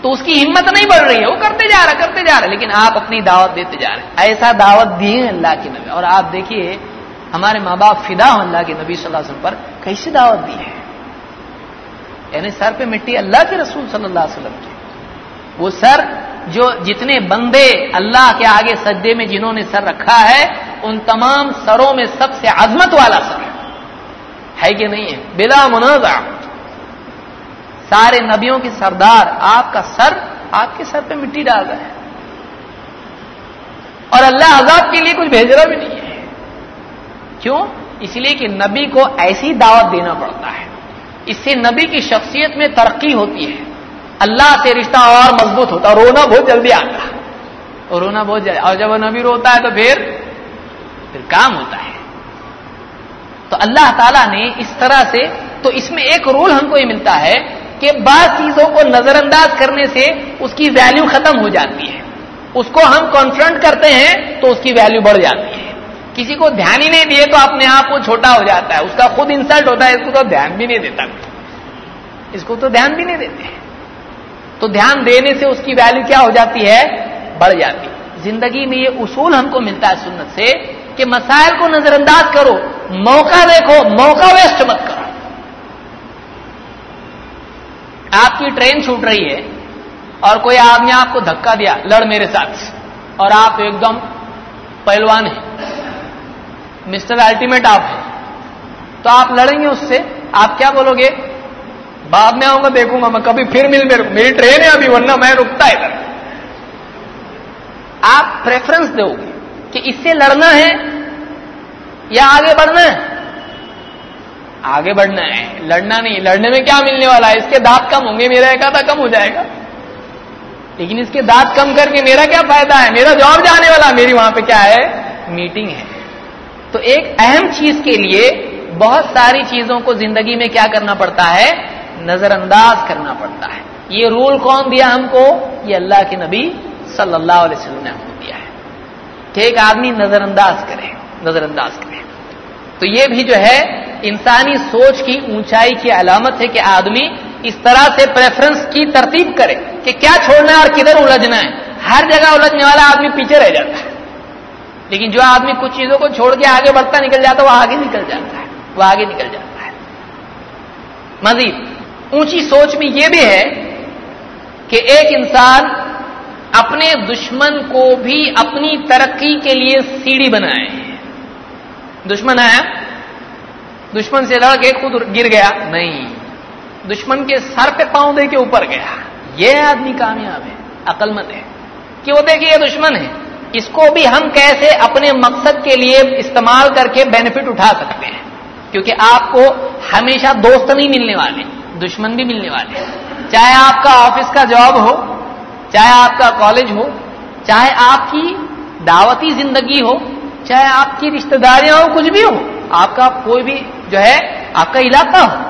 तो उसकी हिम्मत नहीं बढ़ रही है। वो करते जा रहा, करते जा रहा, लेकिन आप अपनी दावत देते जा रहे ऐसा दावत दिए अल्लाह के नबी। और आप देखिए हमारे माँ बाप फिदा अल्लाह के नबी सल्लल्लाहु अलैहि वसल्लम पर कैसी दावत दी है? यानी सर पे मिट्टी अल्लाह के रसूल सल्लल्लाहु अलैहि वसल्लम की। वो सर जो जितने बंदे अल्लाह के आगे सज्जे में जिन्होंने सर रखा है उन तमाम सरों में सबसे आजमत वाला सर है, है कि नहीं है? बिला मुनाजा। सारे नबियों के सरदार आपका सर आपके सर पे मिट्टी डाल रहा है। और अल्लाह आज़ाद के लिए कुछ भेज रहा भी नहीं है। क्यों? इसलिए कि नबी को ऐसी दावत देना पड़ता है। इससे नबी की शख्सियत में तरक्की होती है। अल्लाह से रिश्ता और मज़बूत होता है। रोना बहुत जल्दी आता है। और रोना बहुत जल्दी और जब नबी रोता है तो फिर फिर काम होता है। तो अल्लाह ताला ने इस तरह से तो इसमें एक रूल हमको ये मिलता है कि बाद चीज़ों को नजरअंदाज करने से उसकी वैल्यू खत्म हो जाती है। उसको हम कॉन्फ्रंट करते हैं तो उसकी वैल्यू बढ़ जाती है। किसी को ध्यान ही नहीं दिए तो अपने आप को छोटा हो जाता है। उसका खुद इंसल्ट होता है, इसको तो ध्यान भी नहीं देता इसको तो ध्यान भी नहीं देते तो ध्यान देने से उसकी वैल्यू क्या हो जाती है? बढ़ जाती। ज़िंदगी में ये उसूल हमको मिलता है सुन्नत से कि मसाइल को नजरअंदाज करो, मौका देखो, मौका वेस्ट मत करो। आपकी ट्रेन छूट रही है और कोई आदमी आपको धक्का दिया, लड़ मेरे साथ। और आप एकदम पहलवान है। मिस्टर अल्टीमेट आप है। तो आप लड़ेंगे उससे, आप क्या बोलोगे? बाद में आऊँगा, देखूँगा मैं, कभी फिर मिल मेरे मेरी ट्रेन है अभी, वरना मैं रुकता इधर। आप प्रेफरेंस दोगे कि इससे लड़ना है या आगे बढ़ना है? आगे बढ़ना है, लड़ना नहीं, लड़ने में क्या मिलने वाला है? इसके दांत कम होंगे, मेरा एक आधा कम हो जाएगा। लेकिन इसके दांत कम करके मेरा क्या फ़ायदा है? मेरा जॉब जाने वाला, मेरी वहाँ पे क्या है? मीटिंग है। तो एक अहम चीज़ के लिए बहुत सारी चीज़ों को ज़िंदगी में क्या करना पड़ता है? नजरअंदाज करना पड़ता है। ये रूल कौन दिया हमको? ये अल्लाह के नबी सल्लल्लाहु अलैहि वसल्लम ने हमको दिया है। कि एक आदमी नजरअंदाज करे नजरअंदाज करे। तो ये भी जो है, इंसानी सोच की ऊंचाई की अलामत है कि आदमी इस तरह से प्रेफरेंस की तरतीब करे कि क्या छोड़ना है और किधर उलझना है। हर जगह उलझने वाला आदमी पीछे रह जाता है। लेकिन जो आदमी कुछ चीज़ों को छोड़ के आगे बढ़ता निकल जाता है, वो आगे निकल जाता है, वो आगे निकल जाता है। मजीद, ऊँची सोच में यह भी है कि एक इंसान अपने दुश्मन को भी अपनी तरक्की के लिए सीढ़ी बनाए। दुश्मन आया दुश्मन से लड़ के खुद गिर गया? नहीं। दुश्मन के सर पे पाँव दे के ऊपर गया। यह आदमी कामयाब है, अकलमंद है। कि वो देखिए दुश्मन है। इसको भी हम कैसे अपने मकसद के लिए इस्तेमाल करके बेनिफिट उठा सकते हैं? क्योंकि आपको हमेशा दोस्त नहीं मिलने वाले, दुश्मन भी मिलने वाले चाहे आपका ऑफ़िस का जॉब हो, चाहे आपका कॉलेज हो, चाहे आपकी दावती ज़िंदगी हो, चाहे आपकी रिश्तेदारियाँ हो, कुछ भी हो, आपका कोई भी जो है, आपका इलाका हो।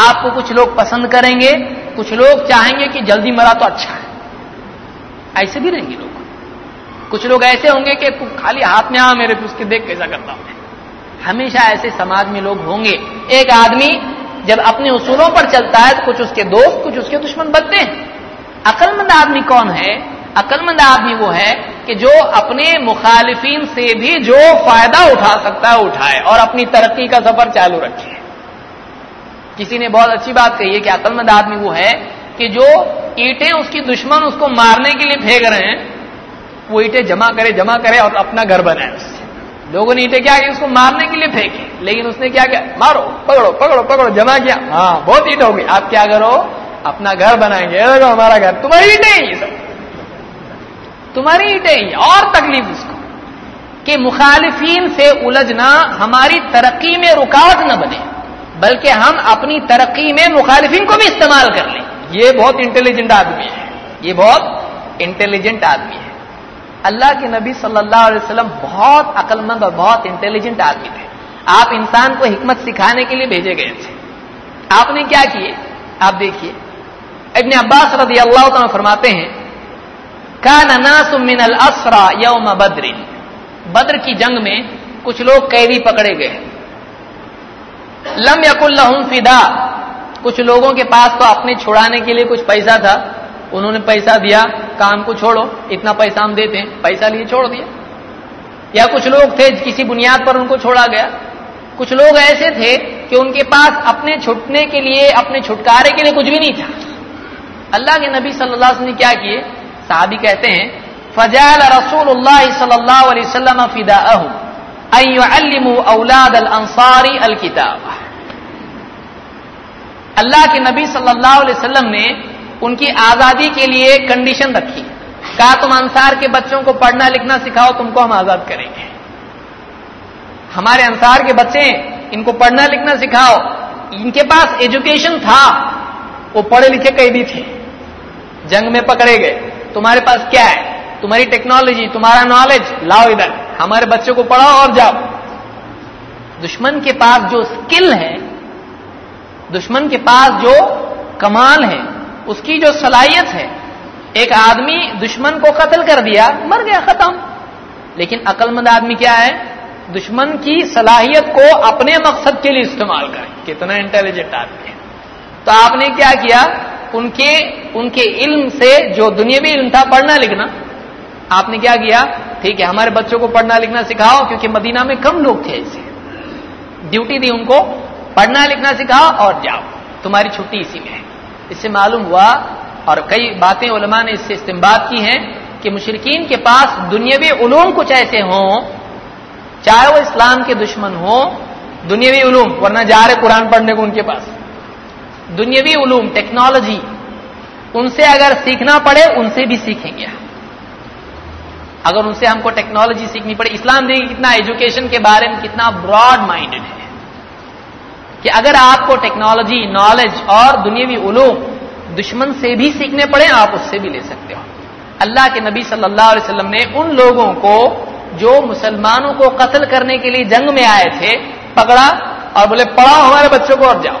आपको कुछ लोग पसंद करेंगे, कुछ लोग चाहेंगे कि जल्दी मरा तो अच्छा है। ऐसे भी रहेंगे लोग। कुछ लोग ऐसे होंगे कि खाली हाथ में आ मेरे उसके देख कैसा करता हूँ। हमेशा ऐसे समाज में लोग होंगे। एक आदमी जब अपने उसूलों पर चलता है तो कुछ उसके दोस्त, कुछ उसके दुश्मन बनते हैं। अकलमंद आदमी कौन है? अकलमंद आदमी वो है कि जो अपने मुखालिफिन से भी जो फ़ायदा उठा सकता है, उठाए और अपनी तरक्की का सफ़र चालू रखे। किसी ने बहुत अच्छी बात कही है कि अकलमंद आदमी वो है कि जो ईटें उसकी दुश्मन उसको मारने के लिए फेंक रहे हैं वो ईटें जमा करे जमा करे और अपना घर बनाए उससे। लोगों ने ईटें क्या की? उसको मारने के लिए फेंके। लेकिन उसने क्या किया? मारो, पकड़ो पकड़ो पकड़ो, जमा किया। हाँ बहुत ईट होगी आप क्या करो? अपना घर बनाएँगे। हमारा घर। तुम्हारी ईटें ही सब। तुम्हारी ईटें ही और तकलीफ़ उसको। कि मुखालिफिन से उलझना हमारी तरक्की में रुकावट न बने, बल्कि हम अपनी तरक्की में मुखालिफिन को भी इस्तेमाल कर लें। ये बहुत इंटेलिजेंट आदमी है। ये बहुत इंटेलिजेंट आदमी है। अल्लाह के नबी सल्लल्लाहु अलैहि वसल्लम बहुत अकलमंद और बहुत इंटेलिजेंट आदमी थे। आप इंसान को हिकमत सिखाने के लिए भेजे गए थे। आपने क्या किए? आप देखिए। इब्न अब्बास रदी अल्लाह फरमाते हैं का मिनल असरा यौम बद्र बद्र की जंग में कुछ लोग कैदी पकड़े गए लम यकुल्लहुम फिदा। कुछ लोगों के पास तो अपने छुड़ाने के लिए कुछ पैसा था। उन्होंने पैसा दिया, काम को छोड़ो, इतना पैसा हम देते हैं, पैसा लिए छोड़ दिया। या कुछ लोग थे, किसी बुनियाद पर उनको छोड़ा गया। कुछ लोग ऐसे थे कि उनके पास अपने छुटने के लिए, अपने छुटकारे के लिए कुछ भी नहीं था। अल्लाह के नबी सल्लल्लाहु अलैहि वसल्लम ने क्या किए? साहबी कहते हैं, फजाल रसूल सल्लल्लाहु औलाद अल अंसारी अल किताब. अल्लाह के नबी वसल्लम ने उनकी आज़ादी के लिए कंडीशन रखी। कहा तुम अंसार के बच्चों को पढ़ना लिखना सिखाओ, तुमको हम आज़ाद करेंगे। हमारे अंसार के बच्चे, इनको पढ़ना लिखना सिखाओ। इनके पास एजुकेशन था, वो पढ़े लिखे कैदी थे। जंग में पकड़े गए। तुम्हारे पास क्या है? तुम्हारी टेक्नोलॉजी तुम्हारा नॉलेज लाओ इधर। हमारे बच्चों को पढ़ाओ और जाओ। दुश्मन के पास जो स्किल है, दुश्मन के पास जो कमाल है उसकी जो सलाहियत है, एक आदमी दुश्मन को कत्ल कर दिया, मर गया, खत्म। लेकिन अकलमंद आदमी क्या है? दुश्मन की सलाहियत को अपने मकसद के लिए इस्तेमाल करें। कितना इंटेलिजेंट आदमी है। तो आपने क्या किया? उनके उनके इल्म से, जो दुनियावी इल्म था, पढ़ना लिखना। आपने क्या किया? ठीक है, हमारे बच्चों को पढ़ना लिखना सिखाओ, क्योंकि मदीना में कम लोग थे ऐसे। ड्यूटी दी उनको, पढ़ना लिखना सिखाओ और जाओ। तुम्हारी छुट्टी इसी में है। इससे मालूम हुआ, और कई बातें उलमा ने इससे इस्तेमाल की हैं, कि मुशरकिन के पास दुनियावी उलूम कुछ ऐसे हों, चाहे वो इस्लाम के दुश्मन हो, दुनियावी उलूम, वरना जा रहे कुरान पढ़ने को उनके पास। दुनियावी उलूम, टेक्नोलॉजी, उनसे अगर सीखना पड़े, उनसे भी सीखेंगे अगर उनसे हमको टेक्नोलॉजी सीखनी पड़े, इस्लाम देखिए कितना एजुकेशन के बारे में कितना ब्रॉड माइंडेड है। कि अगर आपको टेक्नोलॉजी नॉलेज और दुनियावी उलूम दुश्मन से भी सीखने पड़े, आप उससे भी ले सकते हो। अल्लाह के नबी सल्लल्लाहु अलैहि वसल्लम ने उन लोगों को जो मुसलमानों को कत्ल करने के लिए जंग में आए थे, पकड़ा और बोले, पढ़ाओ हमारे बच्चों को और जाओ।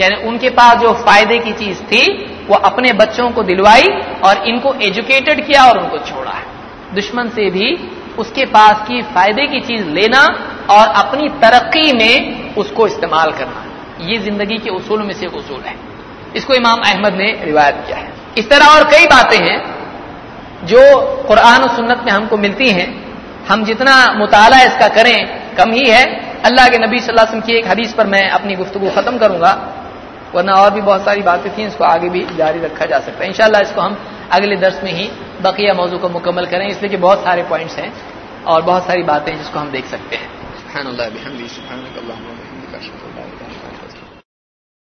यानी उनके पास जो फ़ायदे की चीज़ थी, वो अपने बच्चों को दिलवाई और इनको एजुकेटेड किया और उनको छोड़ा। दुश्मन से भी उसके पास की फ़ायदे की चीज़ लेना और अपनी तरक्की में उसको इस्तेमाल करना। ये ज़िंदगी के उसूल में से एक उसूल है। इसको इमाम अहमद ने रिवायत किया है। इस तरह और कई बातें हैं जो कुरान और सुन्नत में हमको मिलती हैं। हम जितना मुताला इसका करें, कम ही है। अल्लाह के नबी सल्लल्लाहु अलैहि वसल्लम की एक हदीस पर मैं अपनी गुफ्तु खत्म करूँगा, वरना और भी बहुत सारी बातें थी, इसको आगे भी जारी रखा जा सकता है। इंशाल्लाह इसको हम अगले दर्स में ही बकिया मौजू को मुकम्मल करें, इसलिए कि बहुत सारे पॉइंट्स हैं और बहुत सारी बातें जिसको हम देख सकते हैं।